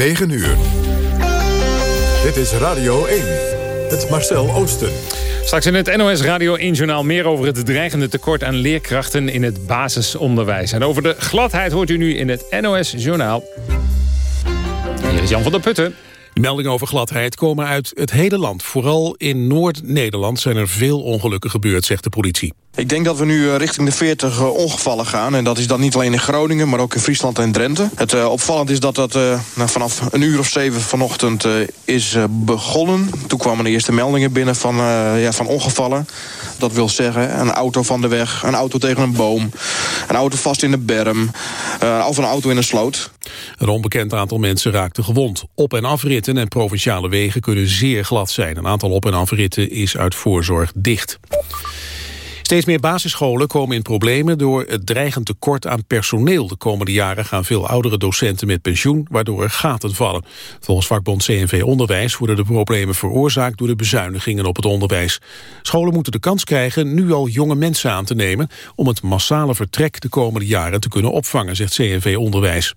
9 uur. Dit is Radio 1. Het Marcel Oosten. Straks in het NOS Radio 1-journaal meer over het dreigende tekort aan leerkrachten in het basisonderwijs. En over de gladheid hoort u nu in het NOS-journaal. Hier is Jan van der Putten. Meldingen over gladheid komen uit het hele land. Vooral in Noord-Nederland zijn er veel ongelukken gebeurd, zegt de politie. Ik denk dat we nu eh, richting de 40 eh, ongevallen gaan. En dat is dan niet alleen in Groningen, maar ook in Friesland en Drenthe. Het uh, opvallend is dat dat nou, vanaf een uur of zeven vanochtend is begonnen. Toen kwamen de eerste meldingen binnen van, ja, van ongevallen. Dat wil zeggen, een auto van de weg, een auto tegen een boom... een auto vast in de berm, of een auto in een sloot. Een onbekend aantal mensen raakte gewond. Op- en afritten en provinciale wegen kunnen zeer glad zijn. Een aantal op- en afritten is uit voorzorg dicht. Steeds meer basisscholen komen in problemen door het dreigend tekort aan personeel. De komende jaren gaan veel oudere docenten met pensioen, waardoor er gaten vallen. Volgens vakbond CNV Onderwijs worden de problemen veroorzaakt door de bezuinigingen op het onderwijs. Scholen moeten de kans krijgen nu al jonge mensen aan te nemen om het massale vertrek de komende jaren te kunnen opvangen, zegt CNV Onderwijs.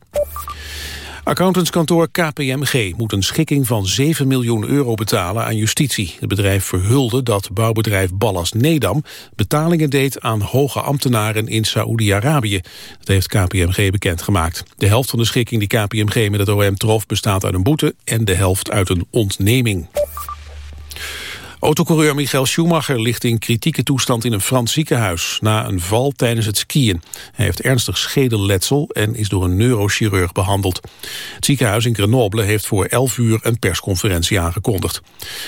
Accountantskantoor KPMG moet een schikking van 7 miljoen euro betalen aan justitie. Het bedrijf verhulde dat bouwbedrijf Ballas Nedam betalingen deed aan hoge ambtenaren in Saoedi-Arabië. Dat heeft KPMG bekendgemaakt. De helft van de schikking die KPMG met het OM trof bestaat uit een boete en de helft uit een ontneming. Autocoureur Michael Schumacher ligt in kritieke toestand in een Frans ziekenhuis... na een val tijdens het skiën. Hij heeft ernstig schedelletsel en is door een neurochirurg behandeld. Het ziekenhuis in Grenoble heeft voor 11 uur een persconferentie aangekondigd.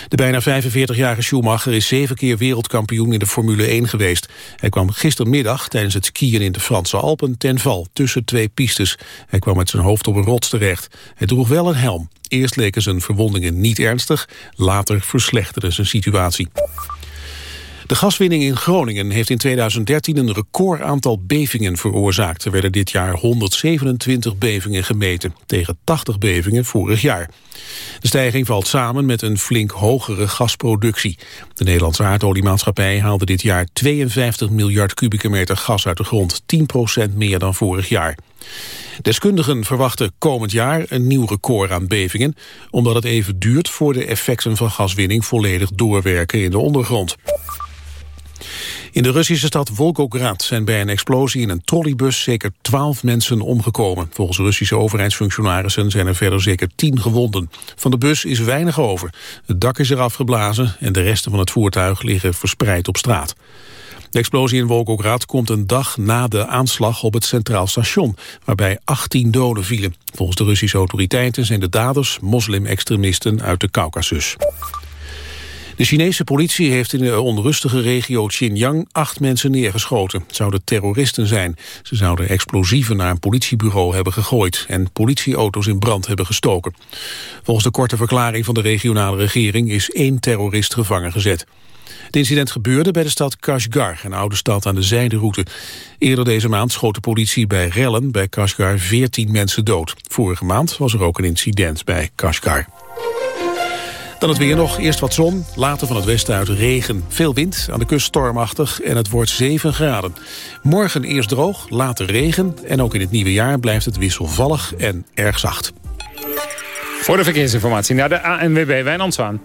De bijna 45-jarige Schumacher is zeven keer wereldkampioen in de Formule 1 geweest. Hij kwam gistermiddag tijdens het skiën in de Franse Alpen ten val tussen twee pistes. Hij kwam met zijn hoofd op een rots terecht. Hij droeg wel een helm. Eerst leken zijn verwondingen niet ernstig, later verslechterde zijn situatie. De gaswinning in Groningen heeft in 2013 een record aantal bevingen veroorzaakt. Er werden dit jaar 127 bevingen gemeten, tegen 80 bevingen vorig jaar. De stijging valt samen met een flink hogere gasproductie. De Nederlandse aardoliemaatschappij haalde dit jaar 52 miljard kubieke meter gas uit de grond, 10% meer dan vorig jaar. Deskundigen verwachten komend jaar een nieuw record aan bevingen... omdat het even duurt voor de effecten van gaswinning volledig doorwerken in de ondergrond. In de Russische stad Volgograd zijn bij een explosie in een trolleybus zeker twaalf mensen omgekomen. Volgens Russische overheidsfunctionarissen zijn er verder zeker tien gewonden. Van de bus is weinig over. Het dak is eraf geblazen en de resten van het voertuig liggen verspreid op straat. De explosie in Volgograd komt een dag na de aanslag op het Centraal Station, waarbij 18 doden vielen. Volgens de Russische autoriteiten zijn de daders moslim-extremisten uit de Caucasus. De Chinese politie heeft in de onrustige regio Xinjiang acht mensen neergeschoten. Het zouden terroristen zijn. Ze zouden explosieven naar een politiebureau hebben gegooid en politieauto's in brand hebben gestoken. Volgens de korte verklaring van de regionale regering is één terrorist gevangen gezet. Het incident gebeurde bij de stad Kashgar, een oude stad aan de zijderoute. Eerder deze maand schoot de politie bij rellen bij Kashgar 14 mensen dood. Vorige maand was er ook een incident bij Kashgar. Dan het weer nog. Eerst wat zon, later van het westen uit regen. Veel wind, aan de kust stormachtig en het wordt 7 graden. Morgen eerst droog, later regen. En ook in het nieuwe jaar blijft het wisselvallig en erg zacht. Voor de verkeersinformatie naar de ANWB Wijnand Zwaan.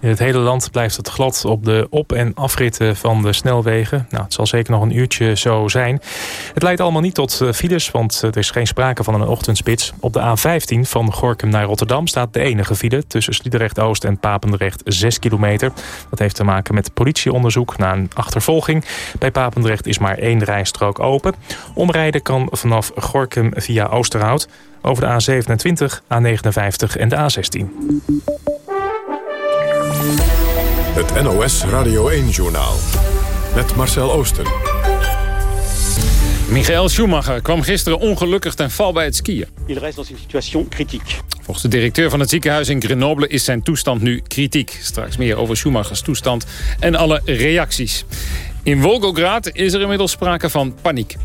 In het hele land blijft het glad op de op- en afritten van de snelwegen. Nou, het zal zeker nog een uurtje zo zijn. Het leidt allemaal niet tot eh, files, want er is geen sprake van een ochtendspits. Op de A15 van Gorkum naar Rotterdam staat de enige file... tussen Sliedrecht-Oost en Papendrecht 6 kilometer. Dat heeft te maken met politieonderzoek na een achtervolging. Bij Papendrecht is maar één rijstrook open. Omrijden kan vanaf Gorkum via Oosterhout... over de A27, A59 en de A16. Het NOS Radio 1-journaal. Met Marcel Oosten. Michael Schumacher kwam gisteren ongelukkig ten val bij het skiën. Il reste dans une situation critique. Volgens de directeur van het ziekenhuis in Grenoble is zijn toestand nu kritiek. Straks meer over Schumachers toestand en alle reacties. In Volgograd is er inmiddels sprake van paniek.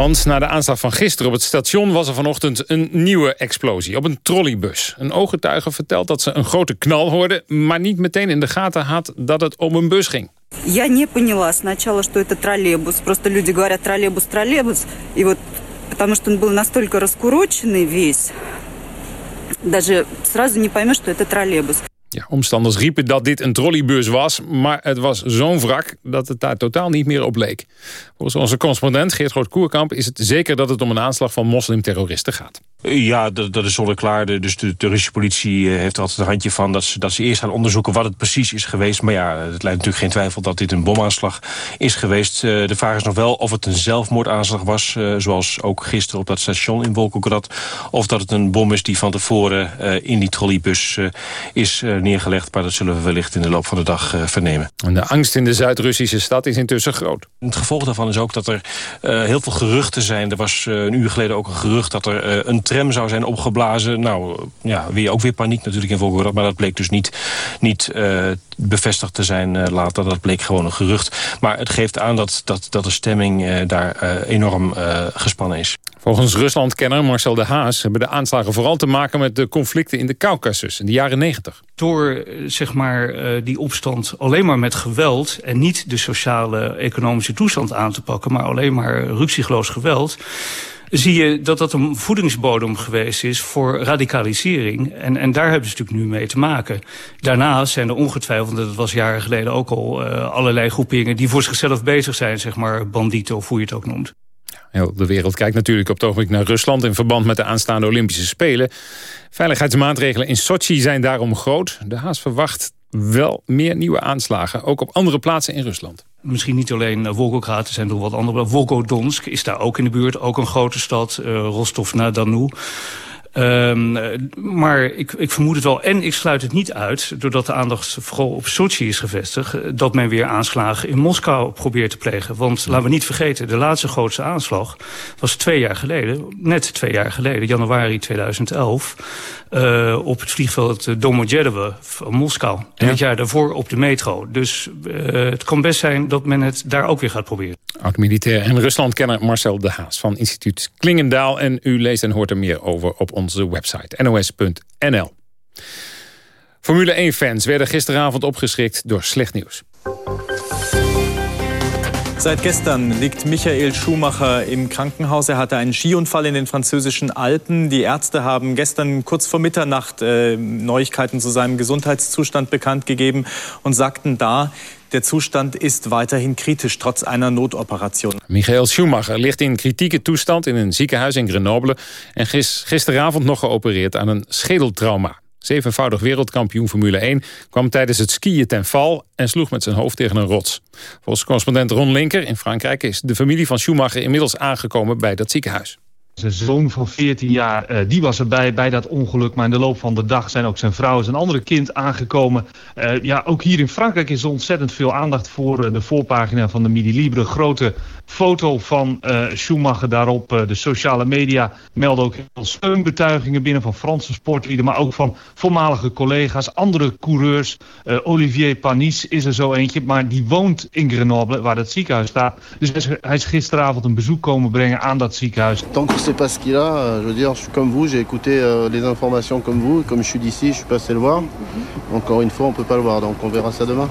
Want na de aanslag van gisteren op het station was er vanochtend een nieuwe explosie op een trolleybus. Een ooggetuige vertelt dat ze een grote knal hoorde, maar niet meteen in de gaten had dat het om een bus ging. Я не поняла сначала, что это троллейбус. Просто люди говорят троллейбус, троллейбус. И вот Потому что он был настолько раскуроченный весь, даже сразу не поймешь, что это троллейбус. Ja, omstanders riepen dat dit een trolleybus was... maar het was zo'n wrak dat het daar totaal niet meer op leek. Volgens onze correspondent Geert Groot-Koerkamp... is het zeker dat het om een aanslag van moslimterroristen gaat. Ja, dat, dat is zonneklaar. Dus de, Russische politie eh, heeft altijd een handje van... Dat ze, dat ze eerst gaan onderzoeken wat het precies is geweest. Maar ja, het leidt natuurlijk geen twijfel dat dit een bomaanslag is geweest. Eh, de vraag is nog wel of het een zelfmoordaanslag was... Eh, zoals ook gisteren op dat station in Volgograd... of dat het een bom is die van tevoren in die trolleybus is neergelegd. Maar dat zullen we wellicht in de loop van de dag vernemen. En de angst in de Zuid-Russische stad is intussen groot. Het gevolg daarvan is ook dat er heel veel geruchten zijn. Er was een uur geleden ook een gerucht dat er een tram zou zijn opgeblazen. Nou, ja, weer, ook weer paniek natuurlijk in Volgograd. Maar dat bleek dus niet, niet uh, bevestigd te zijn uh, later. Dat bleek gewoon een gerucht. Maar het geeft aan dat, dat, dat de stemming uh, daar enorm gespannen is. Volgens Ruslandkenner Marcel de Haas hebben de aanslagen vooral te maken met de conflicten in de Caucasus in de jaren 90. Door zeg maar, die opstand alleen maar met geweld en niet de sociale economische toestand aan te pakken, maar alleen maar ruksigloos geweld zie je dat dat een voedingsbodem geweest is voor radicalisering. En, en daar hebben ze natuurlijk nu mee te maken. Daarnaast zijn er ongetwijfeld, dat was jaren geleden ook al... Uh, allerlei groeperingen die voor zichzelf bezig zijn, zeg maar bandieten of hoe je het ook noemt. De wereld kijkt natuurlijk op het ogenblik naar Rusland... in verband met de aanstaande Olympische Spelen. Veiligheidsmaatregelen in Sochi zijn daarom groot. De Haas verwacht wel meer nieuwe aanslagen, ook op andere plaatsen in Rusland. Misschien niet alleen Volgograd, er zijn nog wat andere. Volgodonsk is daar ook in de buurt, ook een grote stad. Uh, Rostov-na-Danu. Um, maar ik, ik vermoed het wel. En ik sluit het niet uit, doordat de aandacht vooral op Sochi is gevestigd... dat men weer aanslagen in Moskou probeert te plegen. Want laten we niet vergeten, de laatste grootste aanslag was twee jaar geleden. Net twee jaar geleden, januari 2011 uh, op het vliegveld Domodedovo van Moskou. En het jaar daarvoor op de metro. Dus uh, het kan best zijn dat men het daar ook weer gaat proberen. Oud-militair en Ruslandkenner Marcel de Haas van instituut Klingendaal. En u leest en hoort er meer over op onze website nos.nl. Formule 1-fans werden gisteravond opgeschrikt door slecht nieuws. Seit gestern liegt Michael Schumacher im Krankenhaus. Er hatte einen Skiunfall in den französischen Alpen. Die Ärzte haben gestern kurz vor Mitternacht äh, Neuigkeiten zu seinem Gesundheitszustand bekannt gegeben und sagten da, der Zustand ist weiterhin kritisch, trotz einer Notoperation. Michael Schumacher ligt in kritieke toestand in een ziekenhuis in Grenoble... en gisteravond nog geopereerd aan een schedeltrauma. Zevenvoudig wereldkampioen Formule 1 kwam tijdens het skiën ten val en sloeg met zijn hoofd tegen een rots. Volgens correspondent Ron Linker in Frankrijk is de familie van Schumacher inmiddels aangekomen bij dat ziekenhuis. Zijn zoon van 14 jaar, uh, die was erbij bij dat ongeluk. Maar in de loop van de dag zijn ook zijn vrouw en zijn andere kind aangekomen. Uh, ja, ook hier in Frankrijk is er ontzettend veel aandacht voor uh, de voorpagina van de Midi Libre. Grote foto van Schumacher daarop. De sociale media melden ook heel steunbetuigingen binnen van Franse sportlieden, maar ook van voormalige collega's, andere coureurs. Olivier Panis is er zo eentje, maar die woont in Grenoble, waar dat ziekenhuis staat. Dus hij is gisteravond een bezoek komen brengen aan dat ziekenhuis. Je sais pas ce qu'il a, je veux dire, je suis comme vous, j'ai écouté euh, les informations comme vous, comme je suis d'ici, je suis passé le voir. Encore une fois, on peut pas le voir, donc on verra ça demain.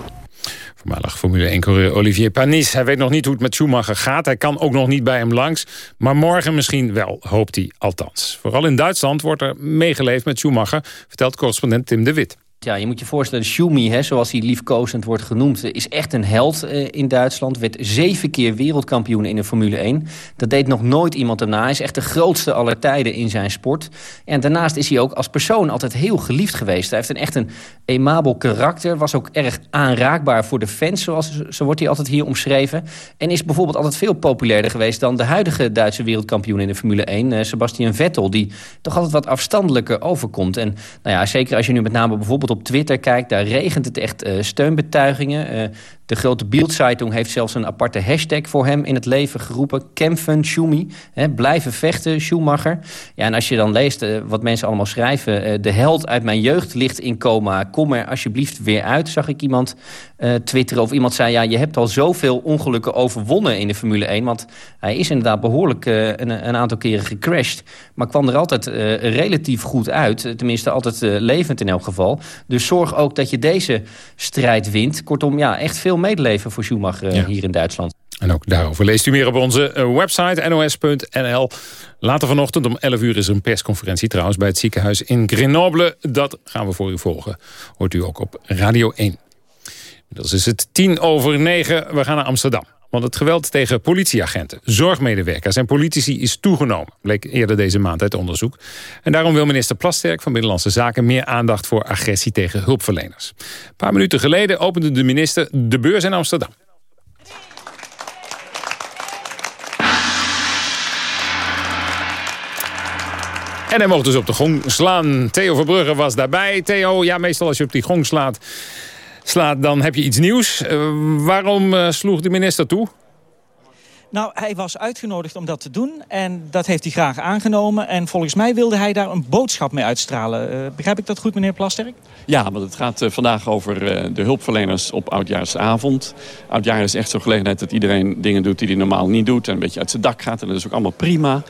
Voormalig Formule 1-coureur Olivier Panis. Hij weet nog niet hoe het met Schumacher gaat. Hij kan ook nog niet bij hem langs. Maar morgen misschien wel, hoopt hij althans. Vooral in Duitsland wordt er meegeleefd met Schumacher... vertelt correspondent Tim de Wit. Ja, je moet je voorstellen, Schumi, hè, zoals hij liefkozend wordt genoemd... is echt een held eh, in Duitsland. Werd zeven keer wereldkampioen in de Formule 1. Dat deed nog nooit iemand erna. Hij is echt de grootste aller tijden in zijn sport. En daarnaast is hij ook als persoon altijd heel geliefd geweest. Hij heeft een echt een emabel karakter. Was ook erg aanraakbaar voor de fans, zoals, zo wordt hij altijd hier omschreven. En is bijvoorbeeld altijd veel populairder geweest... dan de huidige Duitse wereldkampioen in de Formule 1, uh, Sebastian Vettel... die toch altijd wat afstandelijker overkomt. En nou ja, zeker als je nu met name bijvoorbeeld op Twitter kijkt, daar regent het echt uh, steunbetuigingen. De grote Bild-Zeitung heeft zelfs een aparte hashtag voor hem in het leven geroepen. Kämpfen Schumi. Hè, blijven vechten, Schumacher. Ja, en als je dan leest uh, wat mensen allemaal schrijven... de held uit mijn jeugd ligt in coma. Kom er alsjeblieft weer uit, zag ik iemand twitteren. Of iemand zei, ja, je hebt al zoveel ongelukken overwonnen in de Formule 1. Want hij is inderdaad behoorlijk een, een, aantal keren gecrashed. Maar kwam er altijd relatief goed uit. Tenminste, altijd levend in elk geval. Dus zorg ook dat je deze strijd wint. Kortom, ja, echt veel medeleven voor Schumacher ja. hier in Duitsland. En ook daarover leest u meer op onze eh, website nos.nl. Later vanochtend om 11 uur is er een persconferentie trouwens... bij het ziekenhuis in Grenoble. Dat gaan we voor u volgen. Hoort u ook op Radio 1. Inmiddels is het tien over negen. We gaan naar Amsterdam. Want het geweld tegen politieagenten, zorgmedewerkers en politici is toegenomen. Bleek eerder deze maand uit onderzoek. En daarom wil minister Plasterk van Binnenlandse Zaken meer aandacht voor agressie tegen hulpverleners. Een paar minuten geleden opende de minister de beurs in Amsterdam. En hij mocht dus op de gong slaan. Theo Verbrugge was daarbij. Theo, ja, meestal als je op die gong slaat, slaat dan heb je iets nieuws. Uh, waarom uh, sloeg de minister toe? Nou, hij was uitgenodigd om dat te doen en dat heeft hij graag aangenomen. En volgens mij wilde hij daar een boodschap mee uitstralen. Uh, begrijp ik dat goed, meneer Plasterk? Ja, want het gaat uh, vandaag over uh, de hulpverleners op Oudjaarsavond. Oudjaar is echt zo'n gelegenheid dat iedereen dingen doet die hij normaal niet doet. En een beetje uit zijn dak gaat en dat is ook allemaal prima.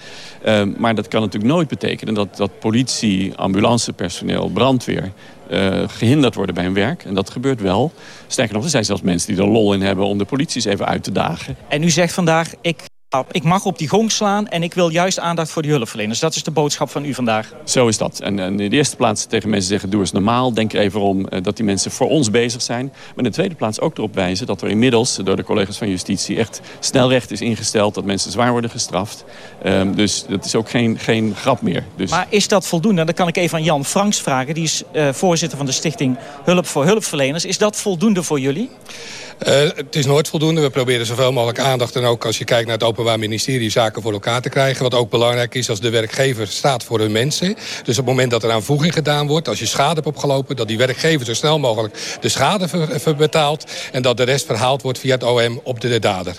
maar dat kan natuurlijk nooit betekenen dat, dat politie, ambulancepersoneel, brandweer uh, gehinderd worden bij hun werk. En dat gebeurt wel. Sterker nog, er zijn zelfs mensen die er lol in hebben om de politie eens even uit te dagen. En u zegt vandaag, ik ik mag op die gong slaan en ik wil juist aandacht voor die hulpverleners. Dat is de boodschap van u vandaag. Zo is dat. En, en in de eerste plaats tegen mensen zeggen, doe eens normaal. Denk er even om uh, dat die mensen voor ons bezig zijn. Maar in de tweede plaats ook erop wijzen dat er inmiddels door de collega's van justitie echt snelrecht is ingesteld. Dat mensen zwaar worden gestraft. Um, dus dat is ook geen, geen grap meer. Dus... Maar is dat voldoende? Dan kan ik even aan Jan Franks vragen. Die is uh, voorzitter van de stichting Hulp voor Hulpverleners. Is dat voldoende voor jullie? Uh, het is nooit voldoende. We proberen zoveel mogelijk aandacht en ook als je kijkt naar het Openbaar Ministerie zaken voor elkaar te krijgen. Wat ook belangrijk is als de werkgever staat voor hun mensen. Dus op het moment dat er aanvoeging gedaan wordt, als je schade hebt opgelopen, dat die werkgever zo snel mogelijk de schade ver, betaalt en dat de rest verhaald wordt via het OM op de, de dader.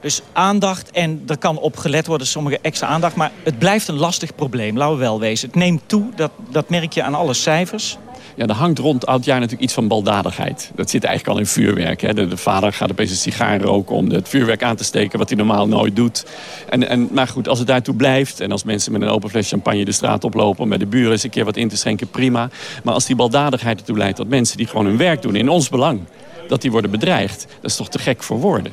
Dus aandacht en er kan op gelet worden, sommige extra aandacht. Maar het blijft een lastig probleem, laten we wel wezen. Het neemt toe, dat, dat merk je aan alle cijfers. Ja, er hangt rond oud jaar natuurlijk iets van baldadigheid. Dat zit eigenlijk al in vuurwerk. Hè. De, de, vader gaat opeens een sigaar roken om het vuurwerk aan te steken... wat hij normaal nooit doet. En, en, maar goed, als het daartoe blijft... en als mensen met een open fles champagne de straat oplopen... om bij de buren eens een keer wat in te schenken, prima. Maar als die baldadigheid ertoe leidt dat mensen die gewoon hun werk doen... in ons belang, dat die worden bedreigd... dat is toch te gek voor woorden.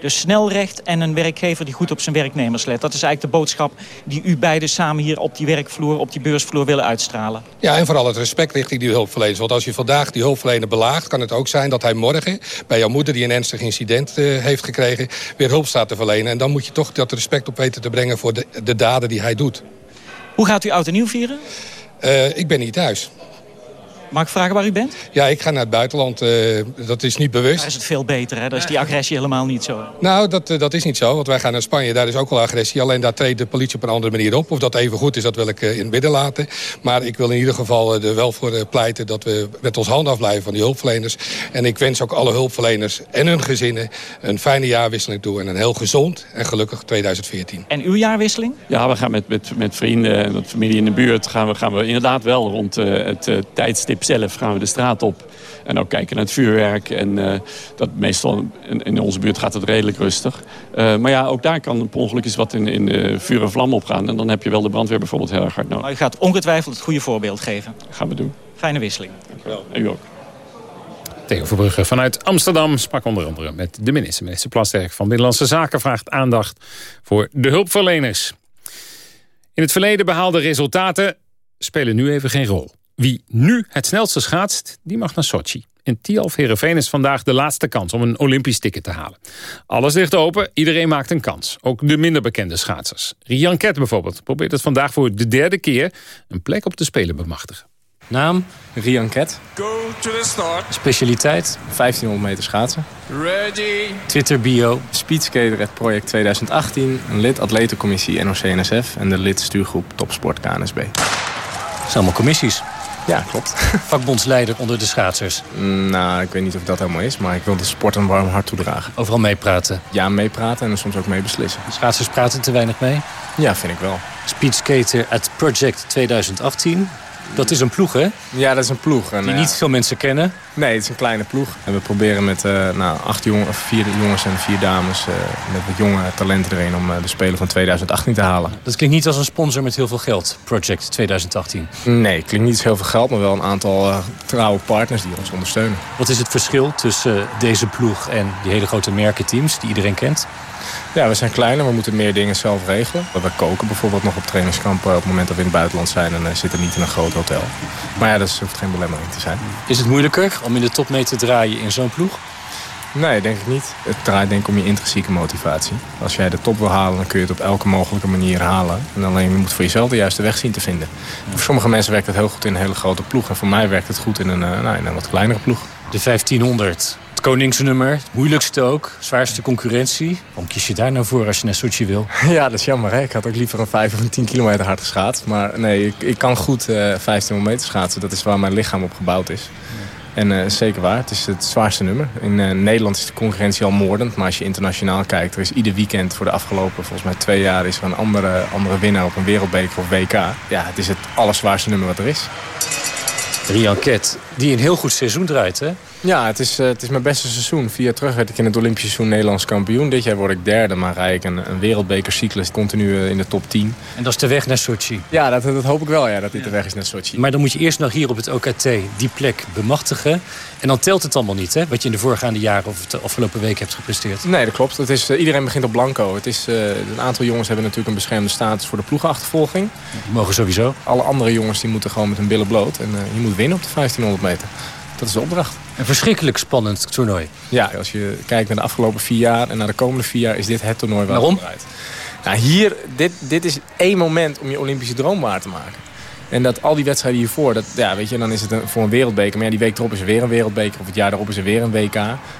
Dus snelrecht en een werkgever die goed op zijn werknemers let. Dat is eigenlijk de boodschap die u beiden samen hier op die werkvloer, op die beursvloer willen uitstralen. Ja, en vooral het respect richting die hulpverleners. Want als je vandaag die hulpverlener belaagt, kan het ook zijn dat hij morgen bij jouw moeder die een ernstig incident uh, heeft gekregen, weer hulp staat te verlenen. En dan moet je toch dat respect op weten te brengen voor de, de daden die hij doet. Hoe gaat u oud en nieuw vieren? Uh, ik ben niet thuis. Mag ik vragen waar u bent? Ja, ik ga naar het buitenland. Uh, dat is niet bewust. Daar is het veel beter, hè? Daar is die agressie helemaal niet zo. Nou, dat, uh, dat is niet zo. Want wij gaan naar Spanje. Daar is ook wel agressie. Alleen daar treedt de politie op een andere manier op. Of dat even goed is, dat wil ik uh, in het midden laten. Maar ik wil in ieder geval er wel voor pleiten... dat we met ons handen afblijven van die hulpverleners. En ik wens ook alle hulpverleners en hun gezinnen... een fijne jaarwisseling toe. En een heel gezond en gelukkig 2014. En uw jaarwisseling? Ja, we gaan met, met, met vrienden en familie in de buurt... gaan we, gaan we inderdaad wel rond het tijdstip zelf gaan we de straat op. En ook kijken naar het vuurwerk. En uh, dat meestal in, in, onze buurt gaat het redelijk rustig. Uh, maar ja, ook daar kan per ongeluk eens wat in, in uh, vuur en vlam opgaan. En dan heb je wel de brandweer bijvoorbeeld heel erg hard nodig. Maar u gaat ongetwijfeld het goede voorbeeld geven. Dat gaan we doen. Fijne wisseling. Dank u wel. En u ook. Theo Verbrugge vanuit Amsterdam sprak onder andere met de minister. Minister Plasterk van Binnenlandse Zaken vraagt aandacht voor de hulpverleners. In het verleden behaalde resultaten spelen nu even geen rol. Wie nu het snelste schaatst, die mag naar Sochi. In Tialf Heerenveen is vandaag de laatste kans om een Olympisch ticket te halen. Alles ligt open, iedereen maakt een kans. Ook de minder bekende schaatsers. Rian Ket bijvoorbeeld probeert het vandaag voor de derde keer... een plek op de Spelen bemachtigen. Naam, Rian Ket. Go to the start. Specialiteit, 1500 meter schaatsen. Ready. Twitter bio, speedskater het project 2018... een lid atletencommissie NOC-NSF... en de lid stuurgroep Topsport KNSB. Dat zijn allemaal commissies. Ja, klopt. Vakbondsleider onder de schaatsers. Nou, ik weet niet of dat helemaal is, maar ik wil de sport een warm hart toedragen. Overal meepraten? Ja, meepraten en soms ook mee beslissen. Schaatsers praten te weinig mee? Ja, vind ik wel. Speedskater at Project 2018. Dat is een ploeg, hè? Ja, dat is een ploeg. En, Die niet veel mensen kennen. Nee, het is een kleine ploeg. En we proberen met eh, nou, acht jongen, of vier jongens en vier dames... eh, met wat jonge talenten erin om eh, de Spelen van 2018 te halen. Dat klinkt niet als een sponsor met heel veel geld. Project 2018. Nee, klinkt niet heel veel geld, maar wel een aantal trouwe partners die ons ondersteunen. Wat is het verschil tussen deze ploeg en die hele grote merkenteams die iedereen kent? Ja, we zijn kleiner, we moeten meer dingen zelf regelen. We koken bijvoorbeeld nog op trainingskampen op het moment dat we in het buitenland zijn... en uh, zitten niet in een groot hotel. Maar ja, dat hoeft geen belemmering te zijn. Is het moeilijker om in de top mee te draaien in zo'n ploeg? Nee, denk ik niet. Het draait denk ik om je intrinsieke motivatie. Als jij de top wil halen, dan kun je het op elke mogelijke manier halen. En alleen je moet voor jezelf de juiste weg zien te vinden. Voor sommige mensen werkt het heel goed in een hele grote ploeg. En voor mij werkt het goed in een, uh, nou, in een wat kleinere ploeg. De 1500. Koningsnummer, het moeilijkste ook, zwaarste concurrentie. Waarom kies je daar nou voor als je naar Sochi wil? Ja, dat is jammer. Hè? Ik had ook liever een 5 of een 10 kilometer hard geschaatst. Maar nee, ik, ik kan goed uh, 1500 meter schaatsen. Dat is waar mijn lichaam op gebouwd is. En uh, zeker waar, het is het zwaarste nummer. In uh, Nederland is de concurrentie al moordend. Maar als je internationaal kijkt, er is ieder weekend voor de afgelopen volgens mij twee jaar... is er een andere, andere winnaar op een wereldbeker of WK. Ja, het is het allerzwaarste nummer wat er is. Rian Ket, die een heel goed seizoen draait, hè? Ja, het is, uh, het is mijn beste seizoen. Vier jaar terug werd ik in het Olympische seizoen Nederlands kampioen. Dit jaar word ik derde, maar rijd ik een, een wereldbekercyclus continu uh, in de top 10. En dat is de weg naar Sochi? Ja, dat, dat hoop ik wel, ja, dat dit ja. de weg is naar Sochi. Maar dan moet je eerst nog hier op het OKT die plek bemachtigen. En dan telt het allemaal niet, hè? Wat je in de voorgaande jaren of de afgelopen weken hebt gepresteerd. Nee, dat klopt. Het is, uh, iedereen begint op blanco. Het is, een aantal jongens hebben natuurlijk een beschermde status voor de ploegachtervolging. Die mogen sowieso. Alle andere jongens die moeten gewoon met hun billen bloot. En je moet winnen op de 1500 meter. Dat is de opdracht. Een verschrikkelijk spannend toernooi. Ja, als je kijkt naar de afgelopen vier jaar en naar de komende vier jaar... is dit het toernooi waar Waarom? het. Nou, hier, dit, dit is één moment om je Olympische droom waar te maken. En dat al die wedstrijden hiervoor, dat, ja, weet je, dan is het een, voor een wereldbeker. Maar ja, die week erop is er weer een wereldbeker. Of het jaar erop is er weer een WK.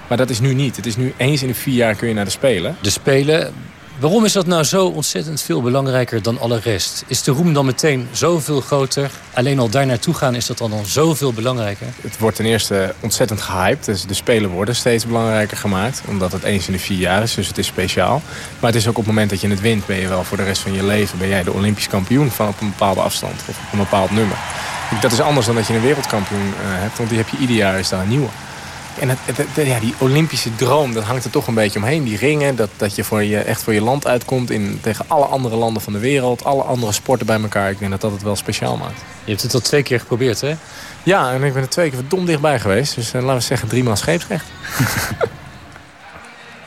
Maar dat is nu niet. Het is nu eens in de vier jaar kun je naar de Spelen. De Spelen, Waarom is dat nou zo ontzettend veel belangrijker dan alle rest? Is de roem dan meteen zoveel groter? Alleen al daar naartoe gaan is dat dan al zoveel belangrijker? Het wordt ten eerste ontzettend gehyped. Dus de Spelen worden steeds belangrijker gemaakt. Omdat het eens in de vier jaar is, dus het is speciaal. Maar het is ook op het moment dat je het wint... ben je wel voor de rest van je leven... ben jij de Olympisch kampioen van op een bepaalde afstand. Of op een bepaald nummer. Dat is anders dan dat je een wereldkampioen uh, hebt. Want die heb je ieder jaar is daar een nieuwe. En het, het, het, ja, die Olympische droom, dat hangt er toch een beetje omheen. Die ringen, dat, dat je, voor je echt voor je land uitkomt in, tegen alle andere landen van de wereld. Alle andere sporten bij elkaar. Ik denk dat dat het wel speciaal maakt. Je hebt het al twee keer geprobeerd, hè? Ja, en ik ben er twee keer verdomd dichtbij geweest. Dus uh, laten we zeggen driemaal scheepsrecht.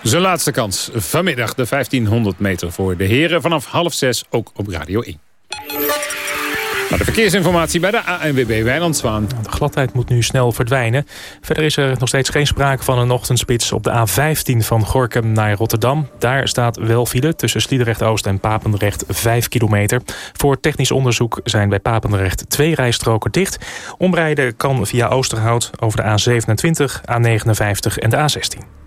Zijn laatste kans vanmiddag de 1500 meter voor de heren. Vanaf half zes ook op Radio 1. De verkeersinformatie bij de ANWB Wijnand Zwaan. De gladheid moet nu snel verdwijnen. Verder is er nog steeds geen sprake van een ochtendspits op de A15 van Gorkum naar Rotterdam. Daar staat wel file tussen Sliedrecht-Oost en Papendrecht 5 kilometer. Voor technisch onderzoek zijn bij Papendrecht twee rijstroken dicht. Omrijden kan via Oosterhout over de A27, A59 en de A16.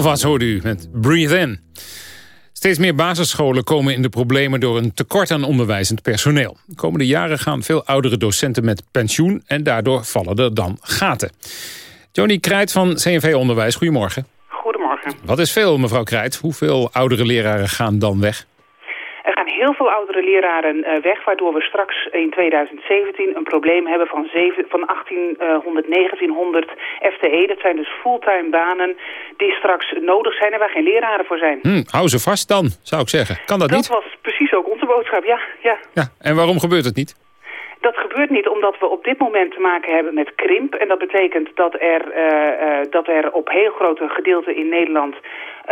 Silvas hoorde u met Breathe In. Steeds meer basisscholen komen in de problemen door een tekort aan onderwijzend personeel. De komende jaren gaan veel oudere docenten met pensioen en daardoor vallen er dan gaten. Johnny Krijt van CNV Onderwijs, goedemorgen. Goedemorgen. Wat is veel, mevrouw Krijt? Hoeveel oudere leraren gaan dan weg? Heel veel oudere leraren eh, weg, waardoor we straks in 2017 een probleem hebben van, zeven, van 1800, 1900 FTE. Dat zijn dus fulltime banen die straks nodig zijn en waar geen leraren voor zijn. Hm, hou ze vast dan, zou ik zeggen. Kan dat, niet? Dat was precies ook onze boodschap, ja. ja. Ja, en waarom gebeurt het niet? Dat gebeurt niet omdat we op dit moment te maken hebben met krimp. En dat betekent dat er, uh, uh, dat er op heel grote gedeelten in Nederland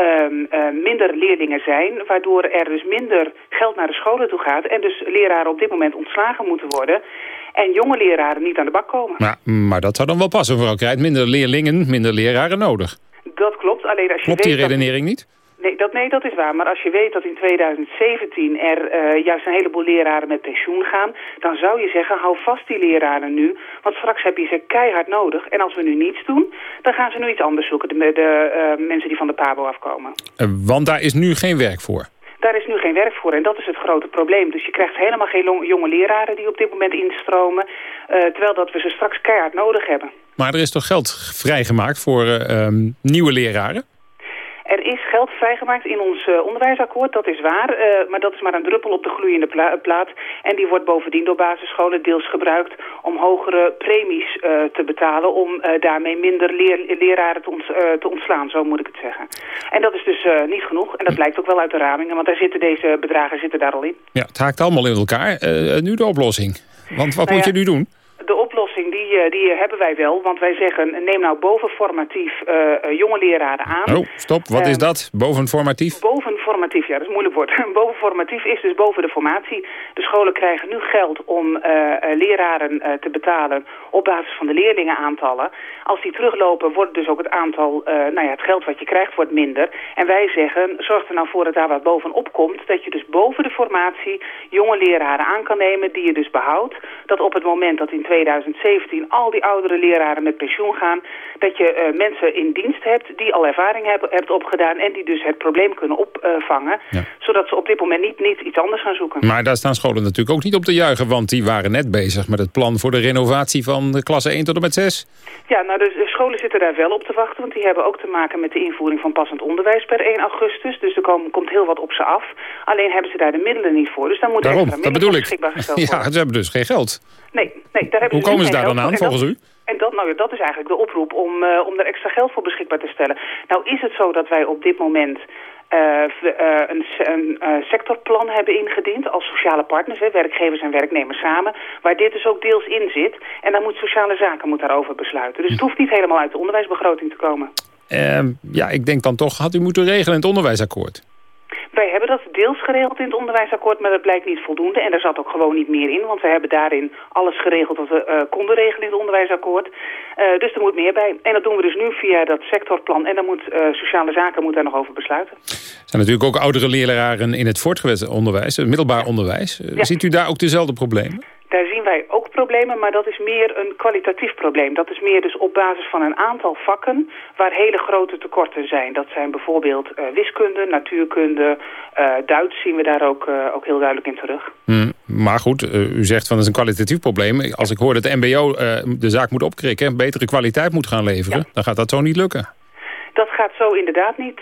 um, uh, minder leerlingen zijn. Waardoor er dus minder geld naar de scholen toe gaat. En dus leraren op dit moment ontslagen moeten worden. En jonge leraren niet aan de bak komen. Maar, maar dat zou dan wel passen, mevrouw Krijt. Minder leerlingen, minder leraren nodig. Dat klopt. Alleen als je klopt weet die redenering dat... niet? Nee dat, nee, dat is waar. Maar als je weet dat in 2017 er uh, juist een heleboel leraren met pensioen gaan... dan zou je zeggen, hou vast die leraren nu. Want straks heb je ze keihard nodig. En als we nu niets doen, dan gaan ze nu iets anders zoeken. De, de uh, mensen die van de PABO afkomen. Uh, want daar is nu geen werk voor? Daar is nu geen werk voor en dat is het grote probleem. Dus je krijgt helemaal geen jonge leraren die op dit moment instromen... terwijl dat we ze straks keihard nodig hebben. Maar er is toch geld vrijgemaakt voor um, nieuwe leraren? Er is geld vrijgemaakt in ons uh, onderwijsakkoord, dat is waar. Uh, maar dat is maar een druppel op de gloeiende pla plaat. En die wordt bovendien door basisscholen deels gebruikt om hogere premies uh, te betalen... om daarmee minder leer leraren te, ont te, ontslaan, zo moet ik het zeggen. En dat is dus niet genoeg. En dat blijkt ook wel uit de ramingen, want daar zitten deze bedragen zitten daar al in. Ja, het haakt allemaal in elkaar. nu de oplossing. Want wat nou moet je nu doen? De oplossing die, die hebben wij wel, want wij zeggen neem nou bovenformatief uh, jonge leraren aan. Oh, stop, wat uh, is dat? Bovenformatief? Bovenformatief, ja, dat is een moeilijk woord. bovenformatief is dus boven de formatie. De scholen krijgen nu geld om uh, leraren te betalen op basis van de leerlingenaantallen. Als die teruglopen wordt dus ook het aantal, nou ja, het geld wat je krijgt wordt minder. En wij zeggen, zorg er nou voor dat daar wat bovenop komt, dat je dus boven de formatie jonge leraren aan kan nemen die je dus behoudt. Dat op het moment dat in 2017 al die oudere leraren met pensioen gaan... dat je mensen in dienst hebt die al ervaring hebben, hebt opgedaan... en die dus het probleem kunnen opvangen... Ja. zodat ze op dit moment niet, niet iets anders gaan zoeken. Maar daar staan scholen natuurlijk ook niet op te juichen... want die waren net bezig met het plan voor de renovatie van de klasse 1 tot en met 6. Ja, nou de, de scholen zitten daar wel op te wachten... want die hebben ook te maken met de invoering van passend onderwijs per 1 augustus. Dus er kom, komt heel wat op ze af. Alleen hebben ze daar de middelen niet voor. Dus daar moet Daarom, extra dat bedoel ik. beschikbaar gesteld ja, worden. ze hebben dus geen geld. Nee, nee daar hebben Hoe ze komen ze daar dan aan, volgens en u? En dat, nou, dat is eigenlijk de oproep om, uh, om er extra geld voor beschikbaar te stellen. Nou is het zo dat wij op dit moment uh, uh, een, een uh, sectorplan hebben ingediend als sociale partners, hè, werkgevers en werknemers samen, waar dit dus ook deels in zit. En dan moet sociale zaken moet daarover besluiten. Dus het hoeft niet helemaal uit de onderwijsbegroting te komen. ja, ik denk dan toch, had u moeten regelen in het onderwijsakkoord? Wij hebben dat deels geregeld in het onderwijsakkoord, maar dat blijkt niet voldoende. En daar zat ook gewoon niet meer in, want we hebben daarin alles geregeld wat we uh, konden regelen in het onderwijsakkoord. Uh, dus er moet meer bij. En dat doen we dus nu via dat sectorplan. En dan moet uh, sociale zaken moet daar nog over besluiten. Er zijn natuurlijk ook oudere leraren in het voortgezet onderwijs, het middelbaar onderwijs. Ja. Ziet u daar ook dezelfde problemen? Daar zien wij ook problemen, maar dat is meer een kwalitatief probleem. Dat is meer dus op basis van een aantal vakken waar hele grote tekorten zijn. Dat zijn bijvoorbeeld uh, wiskunde, natuurkunde, uh, Duits zien we daar ook, uh, ook heel duidelijk in terug. Hmm, maar goed, u zegt van dat is een kwalitatief probleem. Als ik hoor dat de mbo de zaak moet opkrikken en betere kwaliteit moet gaan leveren, ja. dan gaat dat zo niet lukken. Dat gaat zo inderdaad niet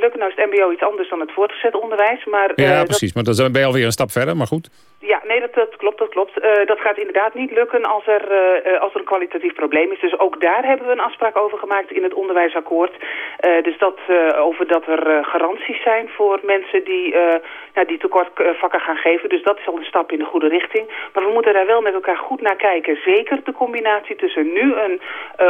lukken. Nou is het mbo iets anders dan het voortgezet onderwijs. Maar, ja, precies. Dat... Maar dan ben je alweer een stap verder, maar goed. Ja, nee, dat, klopt, dat klopt. Uh, dat gaat inderdaad niet lukken als er, uh, als er een kwalitatief probleem is. Dus ook daar hebben we een afspraak over gemaakt in het onderwijsakkoord. Dus dat, over dat er garanties zijn voor mensen die, nou, die tekort vakken gaan geven. Dus dat is al een stap in de goede richting. Maar we moeten daar wel met elkaar goed naar kijken. Zeker de combinatie tussen nu een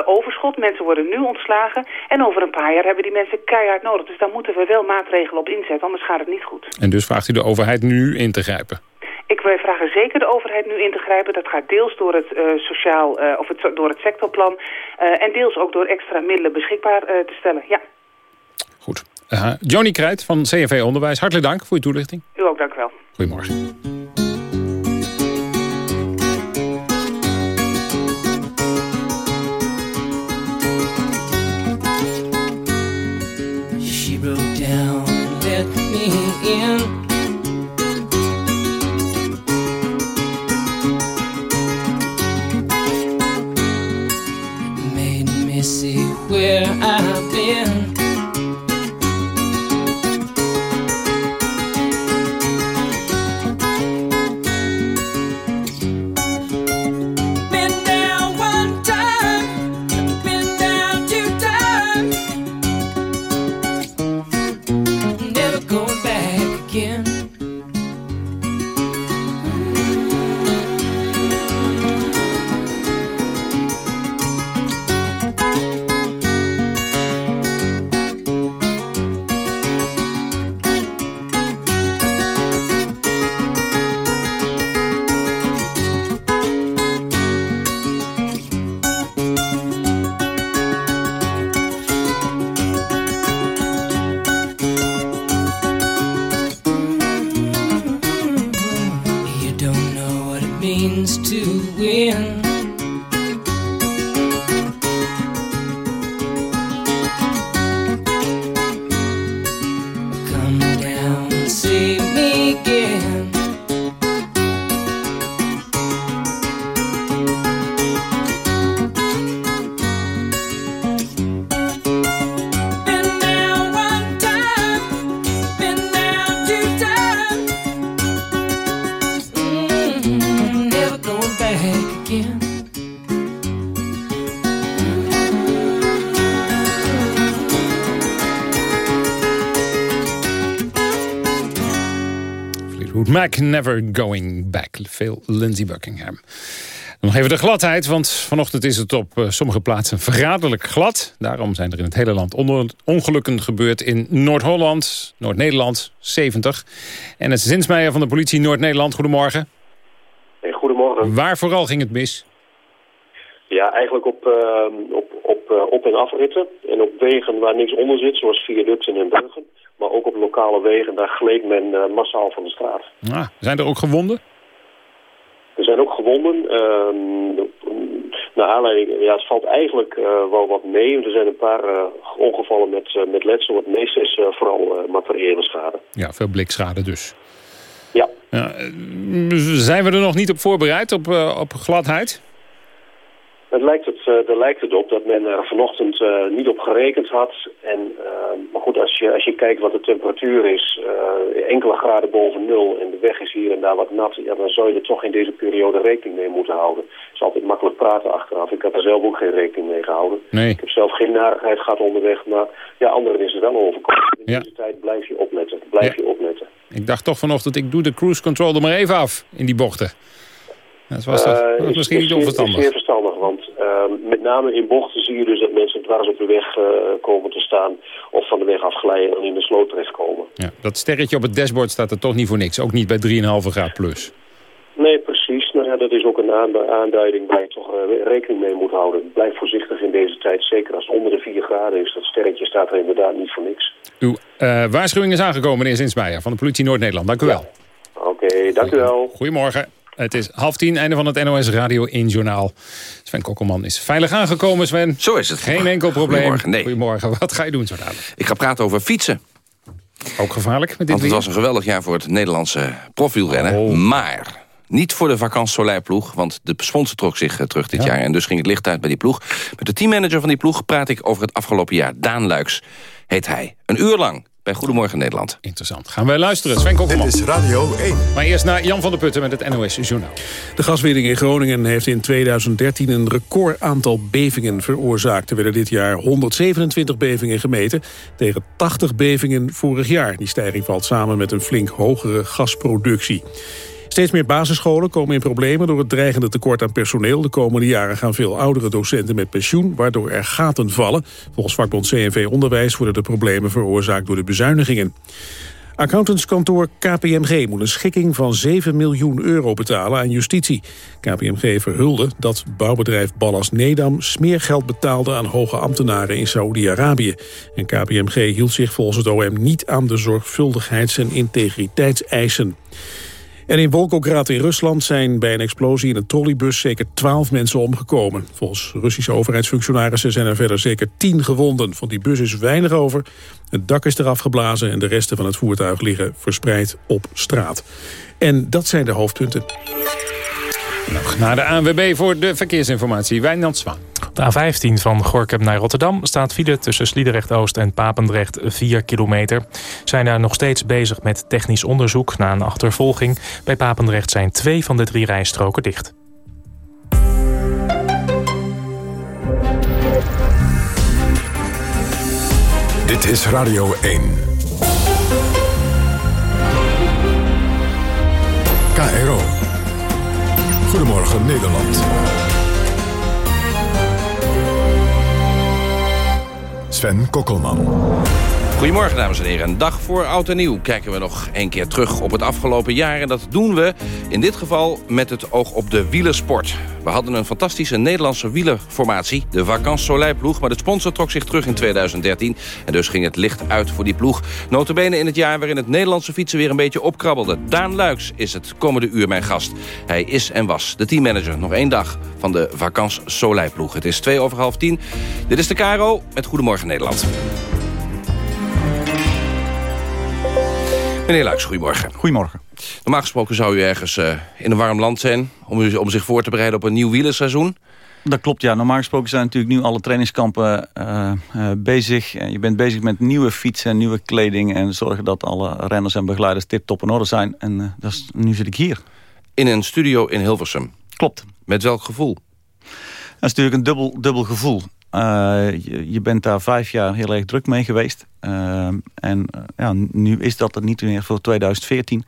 overschot, mensen worden nu ontslagen... en over een paar jaar hebben die mensen keihard nodig. Dus daar moeten we wel maatregelen op inzetten, anders gaat het niet goed. En dus vraagt u de overheid nu in te grijpen? Wij vragen zeker de overheid nu in te grijpen. Dat gaat deels door het, uh, sociaal, uh, of het, door het sectorplan uh, en deels ook door extra middelen beschikbaar te stellen. Ja. Goed. Johnny Krijt van CNV Onderwijs, hartelijk dank voor uw toelichting. U ook, dank u wel. Goedemorgen. Never Going Back. Veel Lindsey Buckingham. Nog even de gladheid, want vanochtend is het op eh, sommige plaatsen verraderlijk glad. Daarom zijn er in het hele land ongelukken gebeurd in Noord-Holland, Noord-Nederland, 70. En het is Zinsmeijer van de politie Noord-Nederland, goedemorgen. goedemorgen. Waar vooral ging het mis? Ja, eigenlijk op, eh, op, op eh, op- en afritten en op wegen waar niks onder zit, zoals viaducten en bruggen. Maar ook op lokale wegen, daar gleed men eh, massaal van de straat. Ah, zijn er ook gewonden? Er zijn ook gewonden. ehm, naar aanleiding, ja, het valt eigenlijk eh, wel wat mee. Er zijn een paar eh, ongevallen met, met letsel. Het meeste is vooral materiële schade. Ja, veel blikschade dus. Ja. Ja, zijn we er nog niet op voorbereid, op, op gladheid? Het lijkt het, eh, er lijkt het op dat men er vanochtend eh, niet op gerekend had. En, eh, maar goed, als je, als je kijkt wat de temperatuur is, eh, enkele graden boven nul en de weg is hier en daar wat nat, ja, dan zou je er toch in deze periode rekening mee moeten houden. Het is altijd makkelijk praten achteraf. Ik heb er zelf ook geen rekening mee gehouden. Nee. Ik heb zelf geen narigheid gehad onderweg, maar ja, anderen is er wel overkomen. In Ja. deze tijd blijf je opletten. Blijf je opletten. Ik dacht toch vanochtend, ik doe de cruise control er maar even af in die bochten. Dat was, toch, dat was is- misschien is niet onverstandig. is zeer verstandig, want ehm, met name in bochten zie je dus dat mensen dwars op de weg eh, komen te staan of van de weg afglijden en in de sloot terechtkomen. Ja, dat sterretje op het dashboard staat er toch niet voor niks. Ook niet bij 3,5 graad plus. Nee, precies. Nou ja, dat is ook een aanduiding waar je toch eh, rekening mee moet houden. Blijf voorzichtig in deze tijd, zeker als het onder de 4 graden is. Dat sterretje staat er inderdaad niet voor niks. Uw eh, waarschuwing is aangekomen, meneer Zinsmeijer van de politie Noord-Nederland. Dank u wel. Oké, dank u wel. Goedemorgen. Het is half tien, einde van het NOS Radio 1 Journaal. Sven Kokkelman is veilig aangekomen, Sven. Zo is het. Geen enkel probleem. Goedemorgen, nee. Goedemorgen. Wat ga je doen zo dadelijk? Ik ga praten over fietsen. Ook gevaarlijk met dit Want het was een geweldig jaar voor het Nederlandse profielrennen. Oh. Maar niet voor de Vakant Soleil ploeg, want de sponsor trok zich eh, terug dit jaar. En dus ging het licht uit bij die ploeg. Met de teammanager van die ploeg praat ik over het afgelopen jaar. Daan Luiks heet hij. Een uur lang bij Goedemorgen Nederland. Interessant. Gaan wij luisteren. Sven Kokkelman. Dit is Radio 1. Maar eerst naar Jan van der Putten met het NOS Journaal. De gaswinning in Groningen heeft in 2013 een record aantal bevingen veroorzaakt. Er werden dit jaar 127 bevingen gemeten tegen 80 bevingen vorig jaar. Die stijging valt samen met een flink hogere gasproductie. Steeds meer basisscholen komen in problemen door het dreigende tekort aan personeel. De komende jaren gaan veel oudere docenten met pensioen, waardoor er gaten vallen. Volgens vakbond CNV Onderwijs worden de problemen veroorzaakt door de bezuinigingen. Accountantskantoor KPMG moet een schikking van 7 miljoen euro betalen aan justitie. KPMG verhulde dat bouwbedrijf Ballas Nedam smeergeld betaalde aan hoge ambtenaren in Saoedi-Arabië. En KPMG hield zich volgens het OM niet aan de zorgvuldigheids- en integriteitseisen. En in Volgograd in Rusland zijn bij een explosie in een trolleybus zeker 12 mensen omgekomen. Volgens Russische overheidsfunctionarissen zijn er verder zeker 10 gewonden. Van die bus is weinig over. Het dak is eraf geblazen en de resten van het voertuig liggen verspreid op straat. En dat zijn de hoofdpunten. Nog naar de ANWB voor de verkeersinformatie. Wijnand Zwaan. De A15 van Gorkum naar Rotterdam staat file tussen Sliedrecht-Oost en Papendrecht 4 kilometer. Zijn daar nog steeds bezig met technisch onderzoek na een achtervolging. Bij Papendrecht zijn twee van de drie rijstroken dicht. Dit is Radio 1. KRO. Goedemorgen Nederland. Sven Kokkelman. Goedemorgen dames en heren. Een dag voor Oud en Nieuw kijken we nog een keer terug op het afgelopen jaar. En dat doen we in dit geval met het oog op de wielersport. We hadden een fantastische Nederlandse wielerformatie, de Vacances Soleil ploeg. Maar de sponsor trok zich terug in 2013 en dus ging het licht uit voor die ploeg. Notabene in het jaar waarin het Nederlandse fietsen weer een beetje opkrabbelde. Daan Luiks is het komende uur mijn gast. Hij is en was de teammanager nog één dag van de Vacances Soleil ploeg. Het is twee over half tien. Dit is de Caro met Goedemorgen Nederland. Meneer Luiks, goedemorgen. Goedemorgen. Normaal gesproken zou u ergens uh, in een warm land zijn... Om, u, om zich voor te bereiden op een nieuw wielerseizoen. Dat klopt, ja. Normaal gesproken zijn natuurlijk nu alle trainingskampen uh, uh, bezig. Je bent bezig met nieuwe fietsen, nieuwe kleding... en zorgen dat alle renners en begeleiders tip-top in orde zijn. En dat is, nu zit ik hier. In een studio in Hilversum? Klopt. Met welk gevoel? Dat is natuurlijk een dubbel, dubbel gevoel. Uh, je, je, bent daar vijf jaar heel erg druk mee geweest. Uh, en uh, ja, nu is dat er niet meer voor 2014.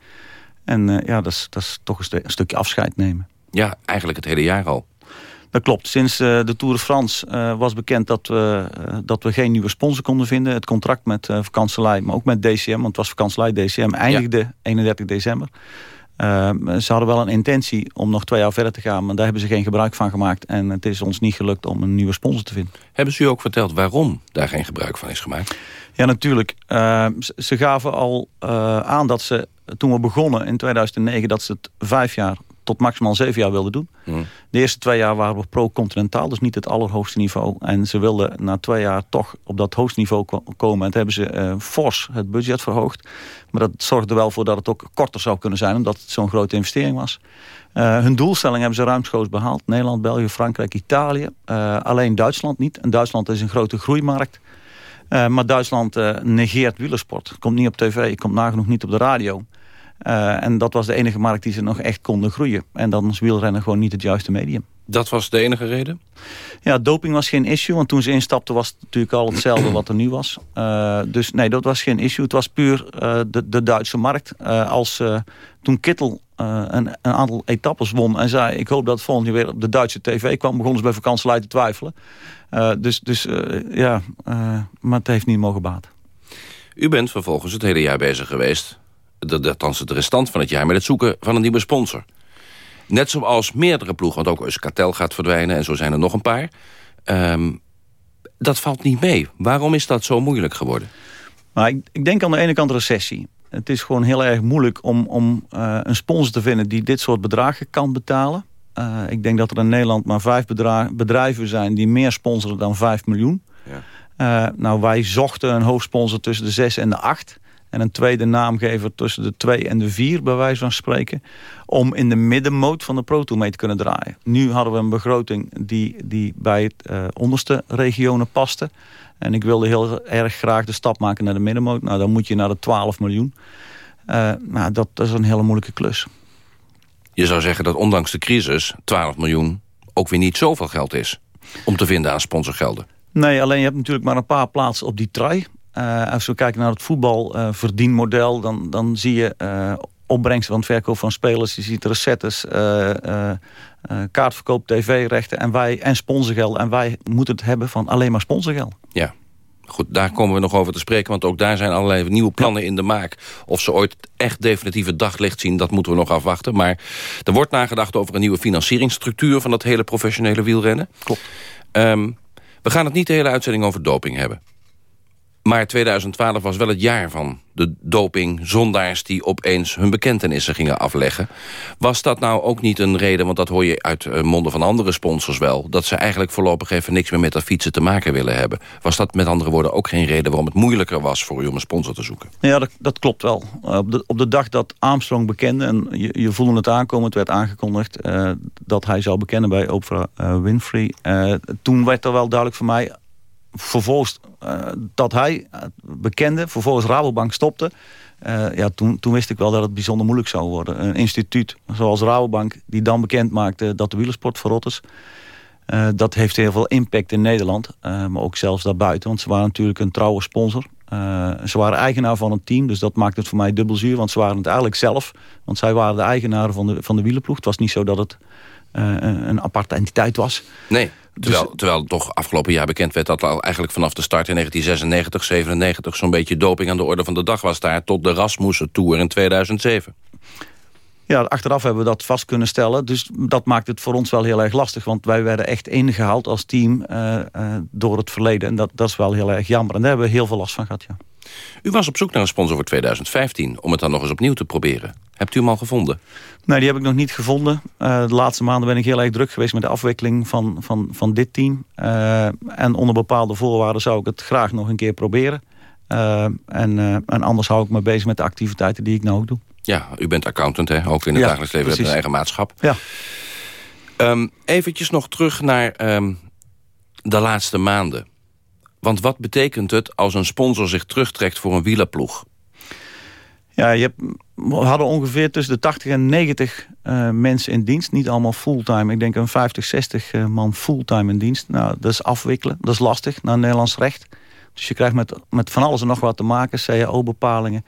En ja, dat is, dat is toch een, een, stukje afscheid nemen. Ja, eigenlijk het hele jaar al. Dat klopt. Sinds de Tour de France was bekend dat we, dat we geen nieuwe sponsor konden vinden. Het contract met uh, Vakantselij, maar ook met DCM, want het was Vakantselij DCM, eindigde ja. 31 december. Uh, ze hadden wel een intentie om nog twee jaar verder te gaan... maar daar hebben ze geen gebruik van gemaakt. En het is ons niet gelukt om een nieuwe sponsor te vinden. Hebben ze u ook verteld waarom daar geen gebruik van is gemaakt? Ja, natuurlijk. Uh, ze gaven al uh, aan dat ze, toen we begonnen in 2009... dat ze het vijf jaar tot maximaal zeven jaar wilden doen. Hmm. De eerste twee jaar waren we pro-continentaal, dus niet het allerhoogste niveau. En ze wilden na twee jaar toch op dat hoogste niveau komen. En toen hebben ze uh, fors het budget verhoogd. Maar dat zorgde wel voor dat het ook korter zou kunnen zijn... omdat het zo'n grote investering was. Uh, hun doelstelling hebben ze ruimschoots behaald. Nederland, België, Frankrijk, Italië. Uh, alleen Duitsland niet. En Duitsland is een grote groeimarkt. Uh, maar Duitsland negeert wielersport. Komt niet op tv, komt nagenoeg niet op de radio. Uh, en dat was de enige markt die ze nog echt konden groeien. En dan was wielrennen gewoon niet het juiste medium. Dat was de enige reden? Ja, doping was geen issue. Want toen ze instapten was het natuurlijk al hetzelfde wat er nu was. Uh, dus nee, dat was geen issue. Het was puur uh, de, de Duitse markt. als toen Kittel een, een, aantal etappes won en zei... ik hoop dat het volgende jaar weer op de Duitse tv kwam... begonnen ze bij vakantielei te twijfelen. dus dus ja, maar het heeft niet mogen baten. U bent vervolgens het hele jaar bezig geweest althans het restant van het jaar... met het zoeken van een nieuwe sponsor. Net zoals meerdere ploegen, want ook Euskatel gaat verdwijnen... en zo zijn er nog een paar. Um, dat valt niet mee. Waarom is dat zo moeilijk geworden? Maar ik, ik denk aan de ene kant recessie. Het is gewoon heel erg moeilijk om, om uh, een sponsor te vinden... die dit soort bedragen kan betalen. Uh, ik denk dat er in Nederland maar vijf bedrijven zijn... die meer sponsoren dan 5 miljoen. Ja. Uh, nou, wij zochten een hoofdsponsor tussen de 6 en de 8 en een tweede naamgever tussen de 2 en de 4, bij wijze van spreken. Om in de middenmoot van de Pro Tour mee te kunnen draaien. Nu hadden we een begroting die, die bij het uh, onderste regionen paste. En ik wilde heel erg graag de stap maken naar de middenmoot. Nou, dan moet je naar de 12 miljoen. Uh, nou, dat, dat is een hele moeilijke klus. Je zou zeggen dat ondanks de crisis 12 miljoen ook weer niet zoveel geld is. Om te vinden aan sponsorgelden. Nee, alleen je hebt natuurlijk maar een paar plaatsen op die trui. Uh, als we kijken naar het voetbalverdienmodel... Uh, dan, dan zie je uh, opbrengsten van het verkoop van spelers. Je ziet recettes, kaartverkoop, tv-rechten en, wij, en sponsorgeld. En wij moeten het hebben van alleen maar sponsorgeld. Ja. Goed, daar komen we nog over te spreken, want ook daar zijn allerlei nieuwe plannen ja. in de maak. Of ze ooit echt definitieve daglicht zien, dat moeten we nog afwachten. Maar er wordt nagedacht over een nieuwe financieringsstructuur... van dat hele professionele wielrennen. Klopt. Um, we gaan het niet de hele uitzending over doping hebben. Maar 2012 was wel het jaar van de doping zondaars die opeens hun bekentenissen gingen afleggen. Was dat nou ook niet een reden, want dat hoor je uit eh, monden van andere sponsors wel... dat ze eigenlijk voorlopig even niks meer met dat fietsen te maken willen hebben? Was dat met andere woorden ook geen reden waarom het moeilijker was voor u om een sponsor te zoeken? Ja, dat, dat klopt wel. Uh, op, de, op de dag dat Armstrong bekende, en je, je voelde het aankomen... het werd aangekondigd uh, dat hij zou bekennen bij Oprah Winfrey... toen werd er wel duidelijk voor mij vervolgens uh, dat hij bekende, vervolgens Rabobank stopte... Uh, ja, toen, toen wist ik wel dat het bijzonder moeilijk zou worden. Een instituut zoals Rabobank, die dan bekend maakte dat de wielersport verrot is... Dat heeft heel veel impact in Nederland, maar ook zelfs daarbuiten. Want ze waren natuurlijk een trouwe sponsor. ze waren eigenaar van een team, dus dat maakt het voor mij dubbel zuur. Want ze waren het eigenlijk zelf. Want zij waren de eigenaren van de, van de wielerploeg. Het was niet zo dat het een aparte entiteit was. Nee. Terwijl, dus, terwijl toch afgelopen jaar bekend werd dat al eigenlijk vanaf de start in 1996, 97... zo'n beetje doping aan de orde van de dag was daar... tot de Rasmussen Tour in 2007. Ja, achteraf hebben we dat vast kunnen stellen. Dus dat maakt het voor ons wel heel erg lastig. Want wij werden echt ingehaald als team uh, uh, door het verleden. En dat, dat is wel heel erg jammer. En daar hebben we heel veel last van gehad, ja. U was op zoek naar een sponsor voor 2015... om het dan nog eens opnieuw te proberen. Hebt u hem al gevonden? Nee, die heb ik nog niet gevonden. Uh, de laatste maanden ben ik heel erg druk geweest... met de afwikkeling van, van, van dit team. En onder bepaalde voorwaarden zou ik het graag nog een keer proberen. En, en anders hou ik me bezig met de activiteiten die ik nou ook doe. Ja, u bent accountant, hè? ook in het Ja, dagelijks leven precies. een eigen maatschap. Ja. Um, eventjes nog terug naar um, de laatste maanden. Want wat betekent het als een sponsor zich terugtrekt voor een wielerploeg? Ja, je hebt, we hadden ongeveer tussen de 80 en 90 uh, mensen in dienst. Niet allemaal fulltime. Ik denk een 50, 60 uh, man fulltime in dienst. Nou, dat is afwikkelen. Dat is lastig naar Nederlands recht. Dus je krijgt met, met van alles en nog wat te maken. CAO-bepalingen.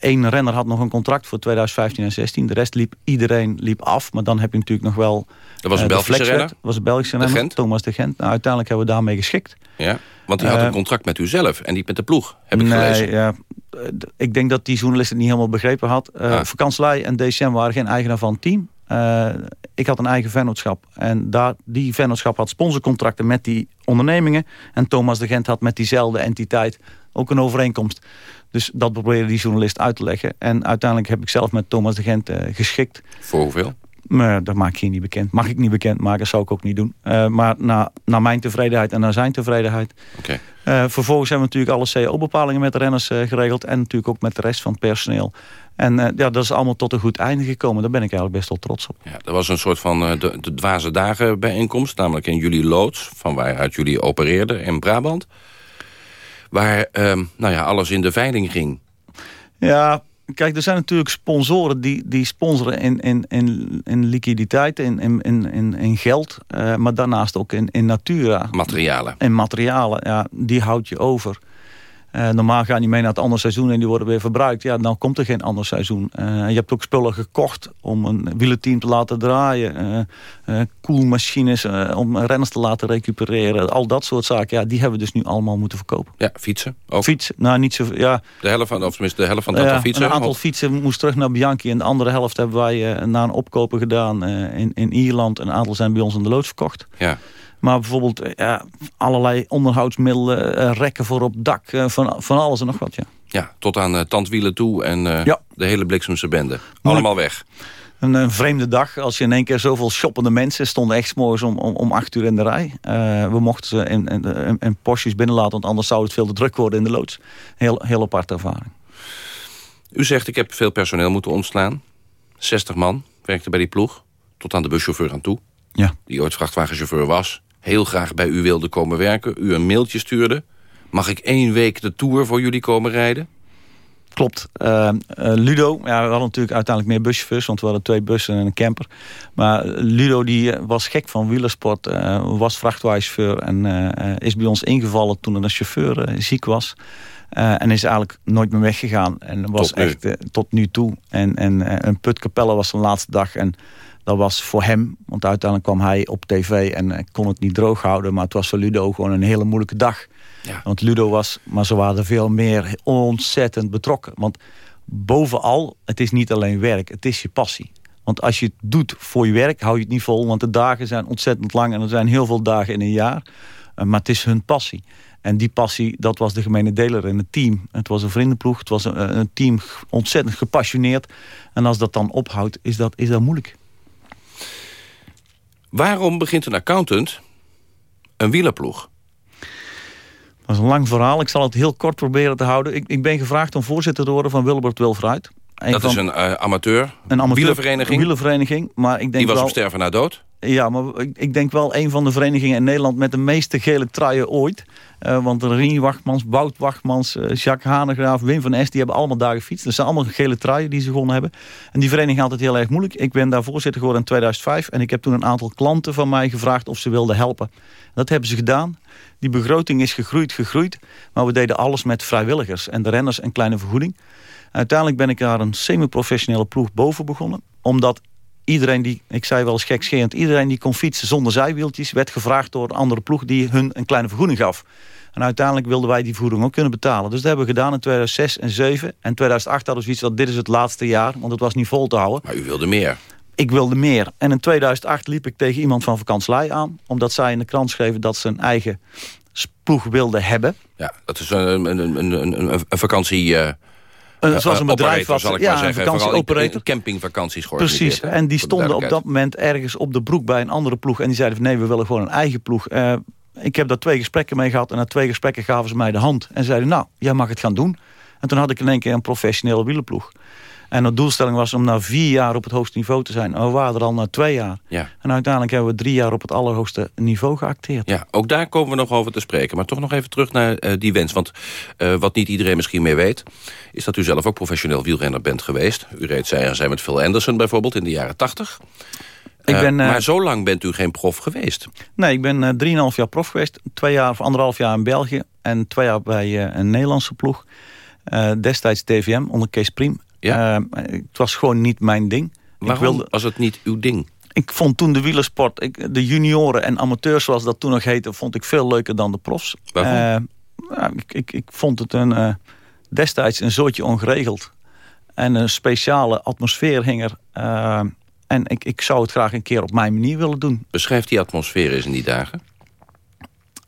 Eén renner had nog een contract voor 2015 en 16. De rest liep, iedereen liep af. Maar dan heb je natuurlijk nog wel... Dat was een uh, Belgische renner? Dat was een Belgische De renner. Gent? Thomas de Gent. Nou, uiteindelijk hebben we daarmee geschikt. Ja, want die had Eh, een contract met u zelf en niet met de ploeg, heb ik nee, gelezen. Ja, eh, ik denk dat die journalist het niet helemaal begrepen had. Uh, Ah. En DCM waren geen eigenaar van het team. Uh, ik had een eigen vennootschap. En daar, die vennootschap had sponsorcontracten met die ondernemingen. En Thomas de Gent had met diezelfde entiteit ook een overeenkomst. Dus dat probeerde die journalist uit te leggen. En uiteindelijk heb ik zelf met Thomas de Gent uh, geschikt. Voor hoeveel? Maar dat maak ik hier niet bekend. Mag ik niet bekend maken, dat zou ik ook niet doen. Uh, maar naar, naar mijn tevredenheid en naar zijn tevredenheid. Okay. Uh, vervolgens hebben we natuurlijk alle CO-bepalingen met de renners uh, geregeld. En natuurlijk ook met de rest van het personeel. En ja, dat is allemaal tot een goed einde gekomen. Daar ben ik eigenlijk best wel trots op. Ja, er was een soort van de, de dwaze dagen bijeenkomst. Namelijk in jullie loods, van waaruit jullie opereerden in Brabant. Waar um, nou ja, alles in de veiling ging. Ja, kijk, er zijn natuurlijk sponsoren die, die sponsoren in, in, in, in liquiditeit, in, in, in, in geld. Uh, maar daarnaast ook in, in natura. Materialen. En materialen, ja, die houd je over. Uh, normaal gaan die mee naar het andere seizoen en die worden weer verbruikt. Ja, dan komt er geen ander seizoen. Uh, je hebt ook spullen gekocht om een wielerteam te laten draaien. Uh, koelmachines om renners te laten recupereren. Al dat soort zaken, ja, die hebben we dus nu allemaal moeten verkopen. Ja, fietsen ook. Fietsen, nou niet zo, ja. De helft van, of tenminste de helft van het aantal fietsen. Een aantal fietsen moest terug naar Bianchi. En de andere helft hebben wij naar een opkopen gedaan in, in Ierland. Een aantal zijn bij ons in de loods verkocht. Ja. Maar bijvoorbeeld ja, allerlei onderhoudsmiddelen, uh, rekken voor op dak, uh, van, van alles en nog wat, ja. Ja, tot aan tandwielen toe en ja. de hele bliksemse bende. Allemaal weg. Een, een, vreemde dag als je in één keer zoveel shoppende mensen... stonden echt morgens om, om, om acht uur in de rij. we mochten ze in, in, in postjes binnenlaten... want anders zou het veel te druk worden in de loods. Heel, heel aparte ervaring. U zegt, ik heb veel personeel moeten ontslaan. 60 man werkte bij die ploeg. Tot aan de buschauffeur aan toe. Ja. Die ooit vrachtwagenchauffeur was heel graag bij u wilde komen werken. U een mailtje stuurde. Mag ik één week de Tour voor jullie komen rijden? Klopt. Uh, uh, Ludo, ja, we hadden natuurlijk uiteindelijk meer buschauffeurs... want we hadden twee bussen en een camper. Maar Ludo die was gek van wielersport. Uh, was vrachtwagenchauffeur en uh, is bij ons ingevallen toen een chauffeur ziek was. en is eigenlijk nooit meer weggegaan. En was tot echt tot nu toe. En, en een Putkapelle was zijn laatste dag... En, dat was voor hem, want uiteindelijk kwam hij op tv en kon het niet droog houden. Maar het was voor Ludo gewoon een hele moeilijke dag. Ja. Want Ludo was, maar ze waren veel meer ontzettend betrokken. Want bovenal, het is niet alleen werk, het is je passie. Want als je het doet voor je werk, hou je het niet vol. Want de dagen zijn ontzettend lang en er zijn heel veel dagen in een jaar. maar het is hun passie. En die passie, dat was de gemene deler in het team. Het was een vriendenploeg, het was een, een team ontzettend gepassioneerd. En als dat dan ophoudt, is dat, is dat moeilijk. Waarom begint een accountant een wielerploeg? Dat is een lang verhaal. Ik zal het heel kort proberen te houden. Ik, ik ben gevraagd om voorzitter te worden van Wilbert Wilfruit. Dat is een uh, amateur, een amateur wielervereniging. wielervereniging maar ik denk Die was wel, op sterven na dood? Ja, maar ik, ik, denk wel een van de verenigingen in Nederland... met de meeste gele truien ooit. Uh, want Rini Wachtmans, Wout Wachtmans, uh, Jacques Hanegraaf, Wim van Es... die hebben allemaal daar gefietst. Dat zijn allemaal gele truien die ze gewonnen hebben. En die vereniging had het heel erg moeilijk. Ik ben daar voorzitter geworden in 2005. En ik heb toen een aantal klanten van mij gevraagd of ze wilden helpen. Dat hebben ze gedaan. Die begroting is gegroeid, gegroeid. Maar we deden alles met vrijwilligers. En de renners een kleine vergoeding. Uiteindelijk ben ik daar een semi-professionele ploeg boven begonnen. Omdat iedereen die, ik zei wel eens gekscherend... iedereen die kon fietsen zonder zijwieltjes... werd gevraagd door een andere ploeg die hun een kleine vergoeding gaf. En uiteindelijk wilden wij die vergoeding ook kunnen betalen. Dus dat hebben we gedaan in 2006 en 2007. En 2008 hadden we zoiets van, dit is het laatste jaar... want het was niet vol te houden. Maar u wilde meer. Ik wilde meer. En in 2008 liep ik tegen iemand van vakantielei aan... omdat zij in de krant schreven dat ze een eigen ploeg wilden hebben. Ja, dat is een, een, een, een, een vakantie... Uh... Uh, zoals een bedrijf was, zal ik ja, maar zeggen. een vakantieoperator. Een campingvakanties Precies, en die stonden op dat moment ergens op de broek bij een andere ploeg. En die zeiden van nee, we willen gewoon een eigen ploeg. Uh, ik heb daar twee gesprekken mee gehad. En na twee gesprekken gaven ze mij de hand. En zeiden nou, jij mag het gaan doen. En toen had ik in één keer een professionele wielerploeg. En de doelstelling was om na vier jaar op het hoogste niveau te zijn. En we waren er al na twee jaar. Ja. En uiteindelijk hebben we drie jaar op het allerhoogste niveau geacteerd. Ja, ook daar komen we nog over te spreken. Maar toch nog even terug naar uh, die wens. Want uh, wat niet iedereen misschien meer weet... is dat u zelf ook professioneel wielrenner bent geweest. U reed zij met Phil Anderson bijvoorbeeld in de jaren tachtig. Ik ben, uh, maar zo lang bent u geen prof geweest? Nee, ik ben drieënhalf jaar prof geweest. Twee jaar of anderhalf jaar in België. En twee jaar bij een Nederlandse ploeg. destijds DVM onder Kees Priem. Ja. Uh, het was gewoon niet mijn ding. Waarom ik wilde, was het niet uw ding? Ik vond toen de wielersport, ik, de junioren en amateurs zoals dat toen nog heette... vond ik veel leuker dan de profs. Waarom? Uh, ja, ik, ik, ik, vond het een, uh, destijds een zootje ongeregeld. En een speciale atmosfeer hing er. en ik, ik zou het graag een keer op mijn manier willen doen. Beschrijf die atmosfeer eens in die dagen.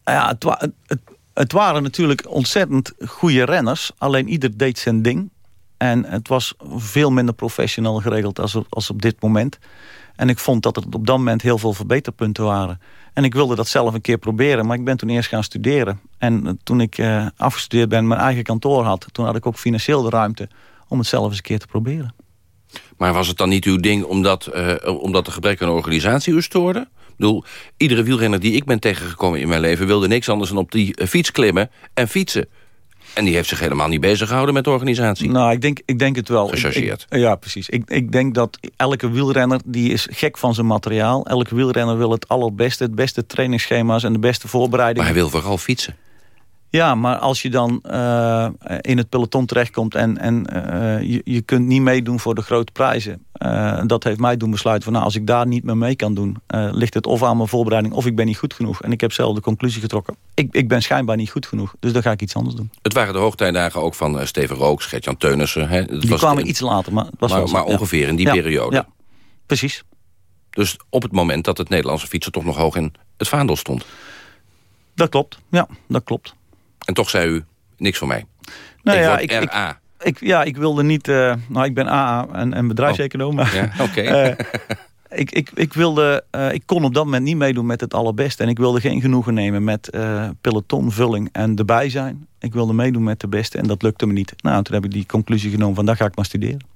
Ja, het, het, het waren natuurlijk ontzettend goede renners. Alleen ieder deed zijn ding. En het was veel minder professioneel geregeld als, als op dit moment. En ik vond dat er op dat moment heel veel verbeterpunten waren. En ik wilde dat zelf een keer proberen, maar ik ben toen eerst gaan studeren. En toen ik uh, afgestudeerd ben, mijn eigen kantoor had... toen had ik ook financieel de ruimte om het zelf eens een keer te proberen. Maar was het dan niet uw ding omdat, uh, omdat de gebrek aan organisatie u stoorde? Ik bedoel, iedere wielrenner die ik ben tegengekomen in mijn leven... wilde niks anders dan op die fiets klimmen en fietsen. En die heeft zich helemaal niet bezig gehouden met de organisatie. Nou, ik denk, ik denk het wel. Gechargeerd. Ik, ja, precies. Ik, ik denk dat elke wielrenner die is gek van zijn materiaal. Elke wielrenner wil het allerbeste, het beste trainingsschema's en de beste voorbereidingen. Maar hij wil vooral fietsen. Ja, maar als je dan uh, in het peloton terechtkomt en, en uh, je, je kunt niet meedoen voor de grote prijzen. Uh, dat heeft mij doen besluiten van nou, als ik daar niet meer mee kan doen, ligt het of aan mijn voorbereiding of ik ben niet goed genoeg. En ik heb zelf de conclusie getrokken. Ik, ik ben schijnbaar niet goed genoeg, dus dan ga ik iets anders doen. Het waren de hoogtijdagen ook van Steven Rooks, Gert-Jan Teunissen. Hè? Die was kwamen in, iets later, maar het was maar, wel maar ongeveer ja. in die ja. periode. Ja, precies. Dus op het moment dat het Nederlandse fietsen toch nog hoog in het vaandel stond. Dat klopt, ja, dat klopt. En toch zei u, niks voor mij. Nou ik ja, word ik, RA. Ik, ik, ja, ik wilde niet... Uh, nou, ik ben AA en, en bedrijfseconoom. Oh. Ja, oké. Okay. uh, ik, ik, ik, wilde, uh, ik kon op dat moment niet meedoen met het allerbeste. En ik wilde geen genoegen nemen met pelotonvulling en erbij zijn. Ik wilde meedoen met de beste en dat lukte me niet. Nou, toen heb ik die conclusie genomen van, daar ga ik maar studeren.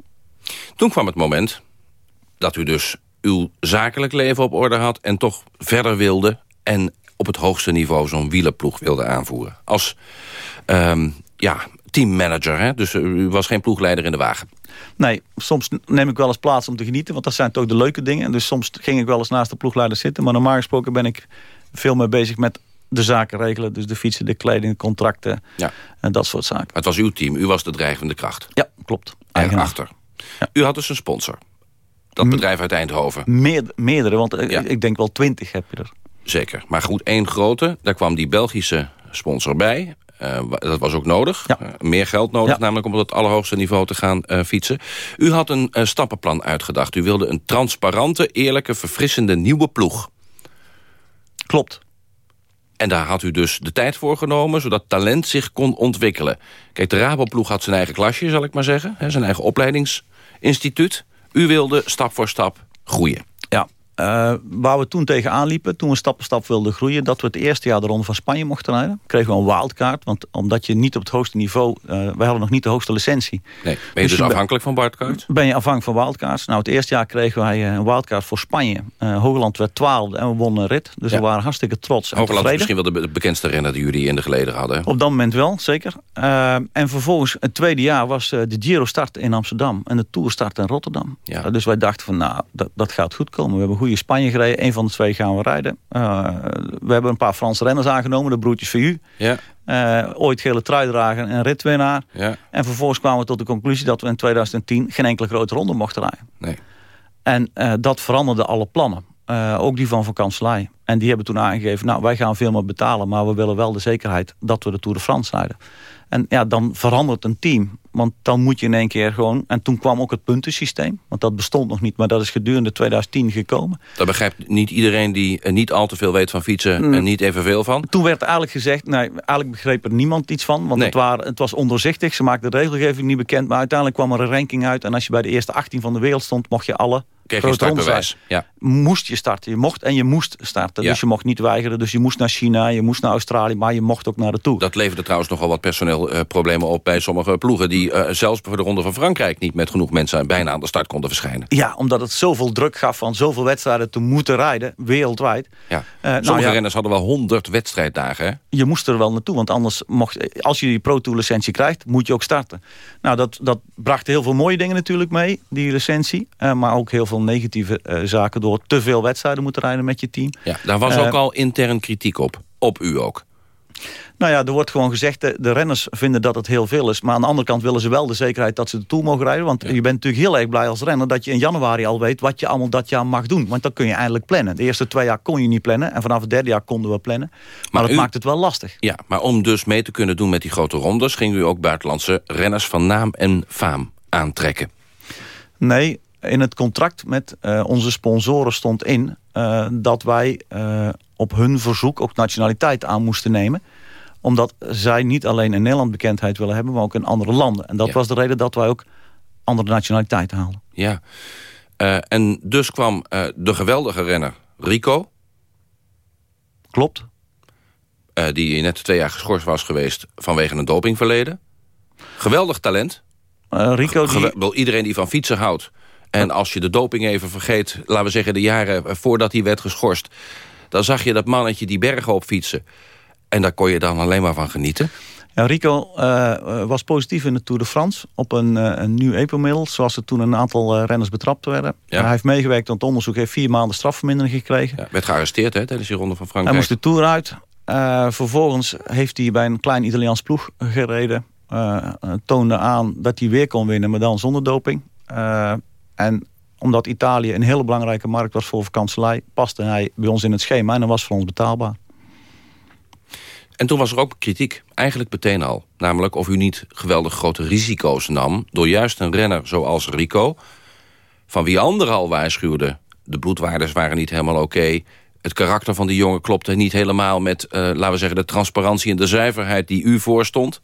Toen kwam het moment dat u dus uw zakelijk leven op orde had... en toch verder wilde en op het hoogste niveau zo'n wielerploeg wilde aanvoeren. Als um, ja, teammanager, hè? dus u was geen ploegleider in de wagen. Nee, soms neem ik wel eens plaats om te genieten... want dat zijn toch de leuke dingen. Dus soms ging ik wel eens naast de ploegleider zitten... maar normaal gesproken ben ik veel meer bezig met de zaken regelen. Dus de fietsen, de kleding, de contracten ja. en dat soort zaken. Het was uw team, u was de drijvende kracht. Ja, klopt. Erachter. Ja. U had dus een sponsor. Dat bedrijf uit Eindhoven. Meer, meerdere, want ja. ik denk wel twintig heb je er. Zeker. Maar goed, één grote. Daar kwam die Belgische sponsor bij. Uh, dat was ook nodig. Ja. Uh, meer geld nodig, ja. namelijk om op het allerhoogste niveau te gaan uh, fietsen. U had een stappenplan uitgedacht. U wilde een transparante, eerlijke, verfrissende nieuwe ploeg. Klopt. En daar had u dus de tijd voor genomen... zodat talent zich kon ontwikkelen. Kijk, de Raboploeg had zijn eigen klasje, zal ik maar zeggen. Hè, zijn eigen opleidingsinstituut. U wilde stap voor stap groeien. Uh, waar we toen tegenaan liepen, toen we stap voor stap wilden groeien... dat we het eerste jaar de Ronde van Spanje mochten rijden. Kregen we een wildcard, want omdat je niet op het hoogste niveau... Uh, wij hadden nog niet de hoogste licentie. Nee, ben je dus, dus afhankelijk van wildcards? Ben je afhankelijk van wildcards. Nou, het eerste jaar kregen wij eh, een wildcard voor Spanje. Uh, Hoogland werd twaalfde en we wonnen een rit. Dus ja. we waren hartstikke trots en Hoogland is misschien wel de bekendste renner die jullie in de geleden hadden. Op dat moment wel, zeker. En vervolgens, het tweede jaar was de Giro start in Amsterdam... en de Tour start in Rotterdam. Ja. dus wij dachten van, nou, dat, dat gaat goed komen. We hebben goede Spanje gereden een van de twee gaan we rijden. Uh, we hebben een paar Franse renners aangenomen, de broertjes VU. Ja. Uh, ooit gele truidrager en ritwinnaar. Ja. En vervolgens kwamen we tot de conclusie dat we in 2010 geen enkele grote ronde mochten rijden. Nee. En uh, dat veranderde alle plannen. ook die van Van Kanselij. En die hebben toen aangegeven, nou wij gaan veel meer betalen... maar we willen wel de zekerheid dat we de Tour de France rijden. En ja, dan verandert een team. Want dan moet je in één keer gewoon... En toen kwam ook het puntensysteem. Want dat bestond nog niet. Maar dat is gedurende 2010 gekomen. Dat begrijpt niet iedereen die niet al te veel weet van fietsen... Mm. en niet evenveel van? Toen werd eigenlijk gezegd... Nee, eigenlijk begreep er niemand iets van. Want nee. het, waren, het was ondoorzichtig. Ze maakten de regelgeving niet bekend. Maar uiteindelijk kwam er een ranking uit. En als je bij de eerste 18 van de wereld stond... mocht je alle Kreeg je startbewijs. Ja. Moest je starten. Je mocht en je moest starten. Ja. Dus je mocht niet weigeren. Dus je moest naar China, je moest naar Australië... maar je mocht ook naar de Tour. Dat leverde trouwens nogal wat personeelproblemen uh, op... bij sommige ploegen die uh, zelfs voor de Ronde van Frankrijk... niet met genoeg mensen bijna aan de start konden verschijnen. Ja, omdat het zoveel druk gaf van zoveel wedstrijden te moeten rijden... wereldwijd. Ja. Uh, sommige nou ja, renners hadden wel 100 wedstrijddagen. Hè? Je moest er wel naartoe, want anders mocht... als je die Pro Tour licentie krijgt, moet je ook starten. Nou, dat, dat bracht heel veel mooie dingen natuurlijk mee, die licentie. Uh, maar ook heel veel negatieve uh, zaken door te veel wedstrijden moeten rijden met je team. Ja, daar was ook al intern kritiek op. Op u ook. Nou ja, er wordt gewoon gezegd, de, de, renners vinden dat het heel veel is. Maar aan de andere kant willen ze wel de zekerheid dat ze de Tour mogen rijden. Want ja. je bent natuurlijk heel erg blij als renner dat je in januari al weet... wat je allemaal dat jaar mag doen. Want dan kun je eindelijk plannen. De eerste twee jaar kon je niet plannen. En vanaf het derde jaar konden we plannen. Maar, maar dat u, maakt het wel lastig. Ja, maar om dus mee te kunnen doen met die grote rondes... ging u ook buitenlandse renners van naam en faam aantrekken. Nee, in het contract met uh, onze sponsoren stond in... Uh, dat wij uh, op hun verzoek ook nationaliteit aan moesten nemen omdat zij niet alleen in Nederland bekendheid willen hebben... maar ook in andere landen. En dat Ja. was de reden dat wij ook andere nationaliteit haalden. Ja. En dus kwam de geweldige renner Rico. Klopt. Die net twee jaar geschorst was geweest vanwege een dopingverleden. Geweldig talent. Rico die... Iedereen die van fietsen houdt. En als je de doping even vergeet, laten we zeggen de jaren voordat hij werd geschorst... dan zag je dat mannetje die bergen op fietsen. En daar kon je dan alleen maar van genieten. Ja, Rico uh, was positief in de Tour de France op een, uh, een nieuw EPO-middel... zoals er toen een aantal uh, renners betrapt werden. Ja. Hij heeft meegewerkt aan het onderzoek, heeft vier maanden strafvermindering gekregen. Ja, werd gearresteerd hè, tijdens die ronde van Frankrijk. Hij moest de Tour uit. vervolgens heeft hij bij een klein Italiaans ploeg gereden. toonde aan dat hij weer kon winnen, maar dan zonder doping. En omdat Italië een hele belangrijke markt was voor vakantselij... paste hij bij ons in het schema en was voor ons betaalbaar. En toen was er ook kritiek, eigenlijk meteen al. Namelijk of u niet geweldig grote risico's nam... door juist een renner zoals Rico... van wie anderen al waarschuwden... de bloedwaardes waren niet helemaal oké... het karakter van die jongen klopte niet helemaal met... Uh, laten we zeggen, de transparantie en de zuiverheid die u voorstond...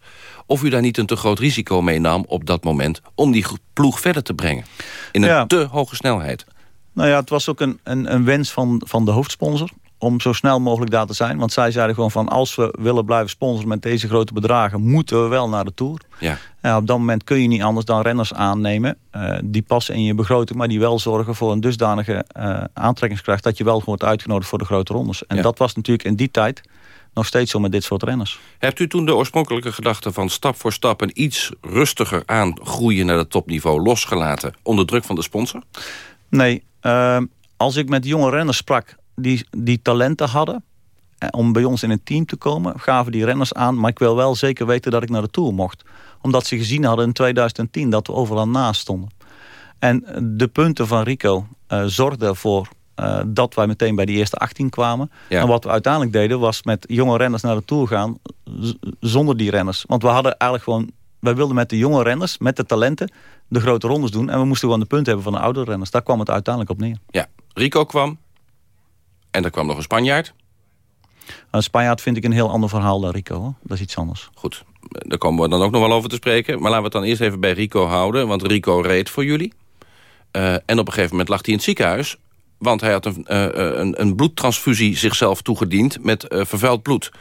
of u daar niet een te groot risico mee nam op dat moment... om die ploeg verder te brengen. In een ja. te hoge snelheid. Nou ja, het was ook een, een, een wens van, van de hoofdsponsor om zo snel mogelijk daar te zijn. Want zij zeiden gewoon van... als we willen blijven sponsoren met deze grote bedragen... moeten we wel naar de Tour. Ja. Ja, op dat moment kun je niet anders dan renners aannemen... Uh, die passen in je begroting... maar die wel zorgen voor een dusdanige uh, aantrekkingskracht... dat je wel wordt uitgenodigd voor de grote rondes. En Ja. dat was natuurlijk in die tijd nog steeds zo met dit soort renners. Hebt u toen de oorspronkelijke gedachte van stap voor stap... een iets rustiger aangroeien naar het topniveau losgelaten... onder druk van de sponsor? Nee, uh, als ik met jonge renners sprak die, die talenten hadden... eh, om bij ons in het team te komen, gaven die renners aan... maar ik wil wel zeker weten dat ik naar de Tour mocht. Omdat ze gezien hadden in 2010 dat we overal naast stonden. En de punten van Rico uh, zorgden ervoor... Uh, dat wij meteen bij die eerste 18 kwamen. Ja. En wat we uiteindelijk deden was met jonge renners naar de Tour gaan... zonder die renners. Want we hadden eigenlijk gewoon... wij wilden met de jonge renners, met de talenten... de grote rondes doen. En we moesten gewoon de punten hebben van de oudere renners. Daar kwam het uiteindelijk op neer. Ja, Rico kwam. En er kwam nog een Spanjaard. Een Spanjaard vind ik een heel ander verhaal dan Rico. Hoor. Dat is iets anders. Goed, daar komen we dan ook nog wel over te spreken. Maar laten we het dan eerst even bij Rico houden. Want Rico reed voor jullie. Uh, en op een gegeven moment lag hij in het ziekenhuis. Want hij had een, uh, een, een bloedtransfusie zichzelf toegediend met uh, vervuild bloed.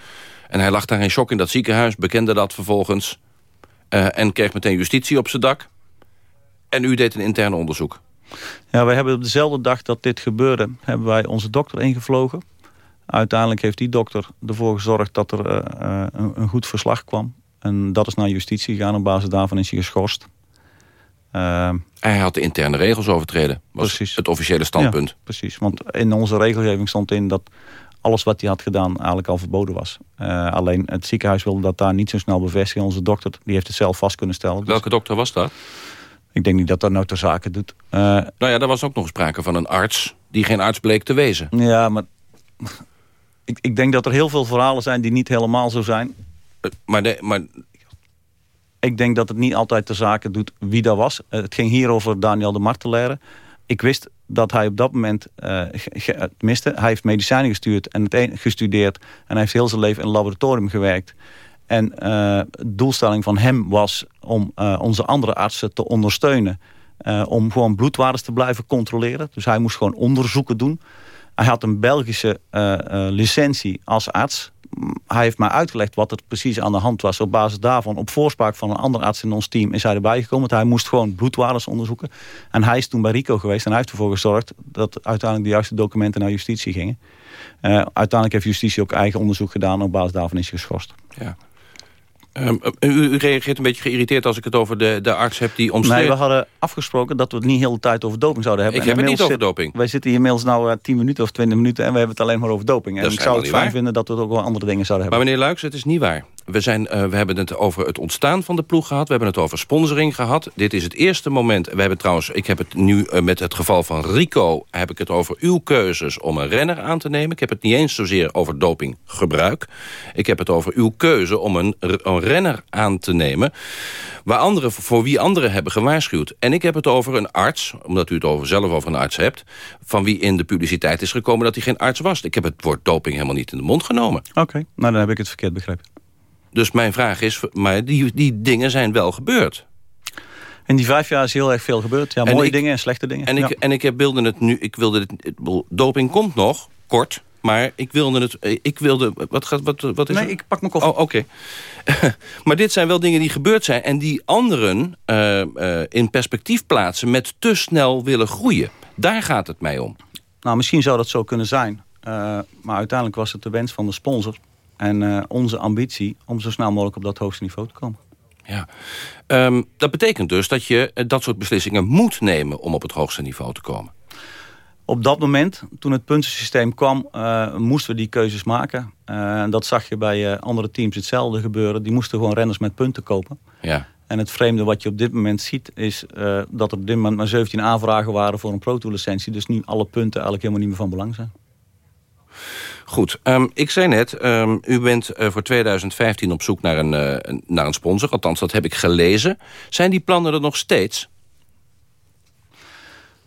En hij lag daar in shock in dat ziekenhuis, bekende dat vervolgens... en kreeg meteen justitie op zijn dak. En u deed een interne onderzoek. Ja, wij hebben op dezelfde dag dat dit gebeurde... hebben wij onze dokter ingevlogen. Uiteindelijk heeft die dokter ervoor gezorgd dat er uh, een, een, goed verslag kwam. En dat is naar justitie gegaan. Op basis daarvan is hij geschorst. Uh, hij had de interne regels overtreden. Was precies. het officiële standpunt. Ja, precies, want in onze regelgeving stond in dat alles wat hij had gedaan eigenlijk al verboden was. Uh, alleen het ziekenhuis wilde dat daar niet zo snel bevestigen. Onze dokter die heeft het zelf vast kunnen stellen. Welke dokter was dat? Ik denk niet dat dat nou ter zake doet. Uh, nou ja, er was ook nog sprake van een arts... die geen arts bleek te wezen. Ja, maar... ik, ik denk dat er heel veel verhalen zijn die niet helemaal zo zijn. Uh, maar, de, maar... Ik denk dat het niet altijd ter zake doet wie dat was. Uh, het ging hier over Daniel de Martelaire. Ik wist dat hij op dat moment... tenminste, hij heeft medicijnen gestuurd en het een, gestudeerd... en hij heeft heel zijn leven in een laboratorium gewerkt... En uh, de doelstelling van hem was om uh, onze andere artsen te ondersteunen. Uh, om gewoon bloedwaardes te blijven controleren. Dus hij moest gewoon onderzoeken doen. Hij had een Belgische licentie als arts. Hij heeft mij uitgelegd wat er precies aan de hand was. Op basis daarvan, op voorspraak van een andere arts in ons team... is hij erbij gekomen. hij moest gewoon bloedwaardes onderzoeken. En hij is toen bij Rico geweest en hij heeft ervoor gezorgd... dat uiteindelijk de juiste documenten naar justitie gingen. uiteindelijk heeft justitie ook eigen onderzoek gedaan. op basis daarvan is hij geschorst. Ja. Um, u, u, reageert een beetje geïriteerd als ik het over de, de arts heb die omstreden... Nee, we hadden afgesproken dat we het niet heel de tijd over doping zouden hebben. Ik heb het niet over doping. Wij zitten hier inmiddels nou uh, 10 minuten of 20 minuten en we hebben het alleen maar over doping. En ik zou het fijn vinden dat we het ook wel andere dingen zouden hebben. Maar meneer Luiks, het is niet waar. We, zijn, uh, we hebben het over het ontstaan van de ploeg gehad. We hebben het over sponsoring gehad. Dit is het eerste moment. We hebben trouwens, ik heb het nu uh, met het geval van Rico... heb ik het over uw keuzes om een renner aan te nemen. Ik heb het niet eens zozeer over dopinggebruik. Ik heb het over uw keuze om een, een renner aan te nemen... Waar anderen, voor wie anderen hebben gewaarschuwd. En ik heb het over een arts, omdat u het over, zelf over een arts hebt... van wie in de publiciteit is gekomen dat hij geen arts was. Ik heb het woord doping helemaal niet in de mond genomen. Oké, nou dan heb ik het verkeerd begrepen. Dus mijn vraag is, maar die, die dingen zijn wel gebeurd. In die vijf jaar is heel erg veel gebeurd. Ja, mooie dingen en slechte dingen. En, ja. ik, en ik heb wilde het nu, ik wilde het, doping komt nog, kort, maar ik wilde het, ik wilde, wat, gaat, wat, wat is Nee, er? ik pak mijn koffie. Oh, oké. Okay. maar dit zijn wel dingen die gebeurd zijn en die anderen uh, uh, in perspectief plaatsen met te snel willen groeien. Daar gaat het mij om. Nou, misschien zou dat zo kunnen zijn. Uh, maar uiteindelijk was het de wens van de sponsor en uh, onze ambitie om zo snel mogelijk op dat hoogste niveau te komen. Ja, um, dat betekent dus dat je dat soort beslissingen moet nemen om op het hoogste niveau te komen. Op dat moment, toen het puntensysteem kwam, uh, moesten we die keuzes maken. Uh, dat zag je bij andere teams hetzelfde gebeuren. Die moesten gewoon renners met punten kopen. Ja. En het vreemde wat je op dit moment ziet... is dat er op dit moment maar 17 aanvragen waren voor een Pro Tour licentie. Dus nu alle punten eigenlijk helemaal niet meer van belang zijn. Goed, um, ik zei net, um, u bent uh, voor 2015 op zoek naar een, uh, naar een sponsor. Althans, dat heb ik gelezen. Zijn die plannen er nog steeds?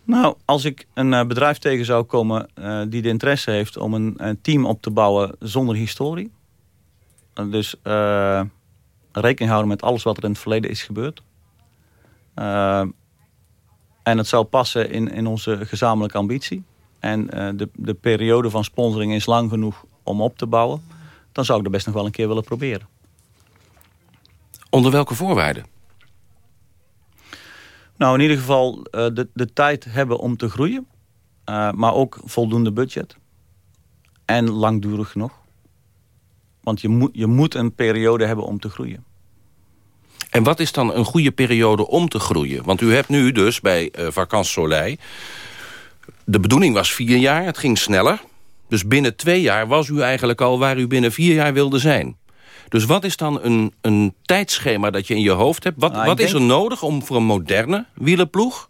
Nou, als ik een uh, bedrijf tegen zou komen die de interesse heeft... om een, een, team op te bouwen zonder historie... dus rekening houden met alles wat er in het verleden is gebeurd... en het zou passen in, in onze gezamenlijke ambitie... en uh, de, de periode van sponsoring is lang genoeg om op te bouwen... dan zou ik er best nog wel een keer willen proberen. Onder welke voorwaarden? Nou, in ieder geval uh, de, de tijd hebben om te groeien. Uh, maar ook voldoende budget. En langdurig genoeg. Want je moet, je moet een periode hebben om te groeien. En wat is dan een goede periode om te groeien? Want u hebt nu dus bij uh, Vacances Soleil de bedoeling was vier jaar, het ging sneller. Dus binnen twee jaar was u eigenlijk al waar u binnen vier jaar wilde zijn. Dus wat is dan een, een tijdschema dat je in je hoofd hebt? Wat, Nou, wat is er nodig om voor een moderne wielerploeg?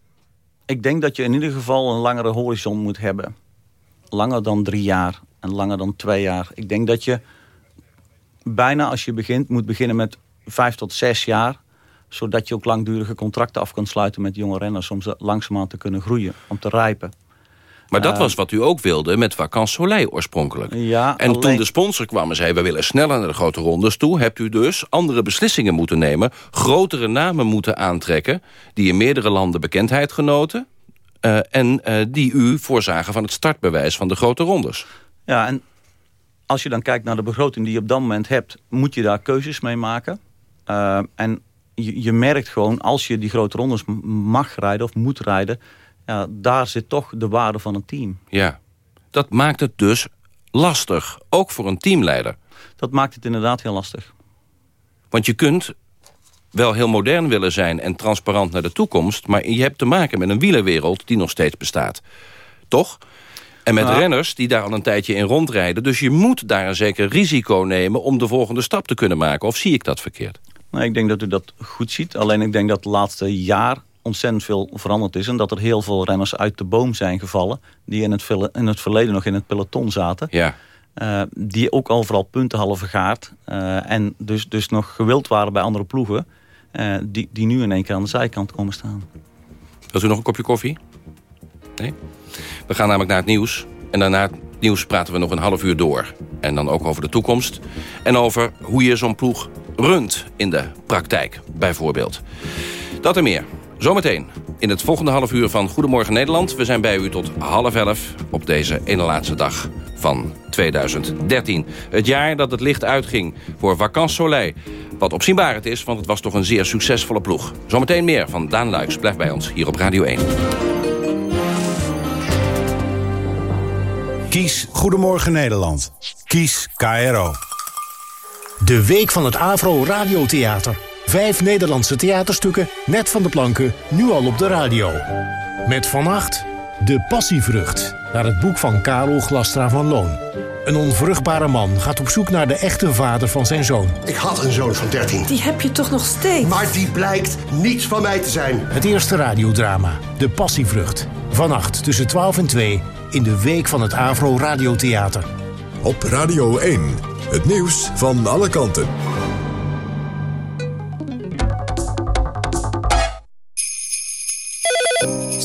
Ik denk dat je in ieder geval een langere horizon moet hebben. Langer dan drie jaar en langer dan twee jaar. Ik denk dat je bijna als je begint moet beginnen met vijf tot zes jaar. Zodat je ook langdurige contracten af kan sluiten met jonge renners. Om ze langzaamaan te kunnen groeien, om te rijpen. Maar dat Eh, was wat u ook wilde met Vacances Soleil oorspronkelijk. Ja, En toen de sponsor kwam en zei... we willen sneller naar de grote rondes toe... hebt u dus andere beslissingen moeten nemen... grotere namen moeten aantrekken... die in meerdere landen bekendheid genoten... eh, en eh, die u voorzagen van het startbewijs van de grote rondes. Ja, en als je dan kijkt naar de begroting die je op dat moment hebt... moet je daar keuzes mee maken. Uh, en je, je, merkt gewoon, als je die grote rondes mag rijden of moet rijden... Ja, daar zit toch de waarde van een team. Ja, dat maakt het dus lastig, ook voor een teamleider. Dat maakt het inderdaad heel lastig. Want je kunt wel heel modern willen zijn en transparant naar de toekomst... maar je hebt te maken met een wielerwereld die nog steeds bestaat. Toch? En met renners die daar al een tijdje in rondrijden. Dus je moet daar een zeker risico nemen om de volgende stap te kunnen maken. Of zie ik dat verkeerd? Nou, ik denk dat u dat goed ziet. Alleen ik denk dat het laatste jaar ontzettend veel veranderd is. En dat er heel veel renners uit de boom zijn gevallen. Die in het, in het verleden nog in het peloton zaten. Ja. Uh, die ook overal punten hadden vergaard. Uh, en dus, dus nog gewild waren bij andere ploegen. Uh, die, die nu in één keer aan de zijkant komen staan. Wilt u nog een kopje koffie? Nee? We gaan namelijk naar het nieuws. En daarna het nieuws praten we nog een half uur door. En dan ook over de toekomst. En over hoe je zo'n ploeg runt in de praktijk, bijvoorbeeld. Dat en meer. Zometeen in het volgende half uur van Goedemorgen Nederland. We zijn bij u tot half elf op deze ene laatste dag van 2013. Het jaar dat het licht uitging voor Vacances Soleil. Wat opzienbarend is, want het was toch een zeer succesvolle ploeg. Zometeen meer van Daan Luiks. Blijf bij ons hier op Radio 1. Kies Goedemorgen Nederland. Kies KRO. De Week van het Avro Radiotheater. Vijf Nederlandse theaterstukken, net van de planken, nu al op de radio. Met vannacht De Passievrucht, naar het boek van Karel Glastra van Loon. Een onvruchtbare man gaat op zoek naar de echte vader van zijn zoon. Ik had een zoon van 13. Die heb je toch nog steeds? Maar die blijkt niets van mij te zijn. Het eerste radiodrama, De Passievrucht. Vannacht tussen 12 en 2 in de Week van het Avro Radiotheater. Op Radio 1, het nieuws van alle kanten.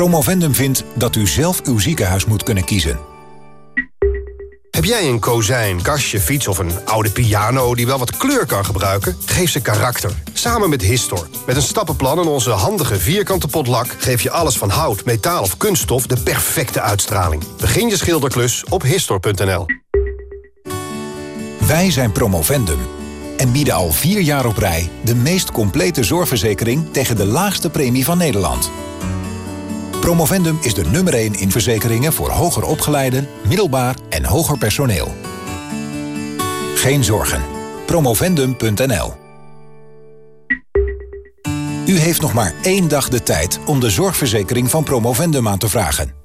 Promovendum vindt dat u zelf uw ziekenhuis moet kunnen kiezen. Heb jij een kozijn, kastje, fiets of een oude piano die wel wat kleur kan gebruiken? Geef ze karakter. Samen met Histor. Met een stappenplan en onze handige vierkante potlak... geef je alles van hout, metaal of kunststof de perfecte uitstraling. Begin je schilderklus op Histor.nl. Wij zijn Promovendum en bieden al vier jaar op rij... de meest complete zorgverzekering tegen de laagste premie van Nederland. Promovendum is de nummer 1 in verzekeringen voor hoger opgeleiden, middelbaar en hoger personeel. Geen zorgen. Promovendum.nl U heeft nog maar één dag de tijd om de zorgverzekering van Promovendum aan te vragen.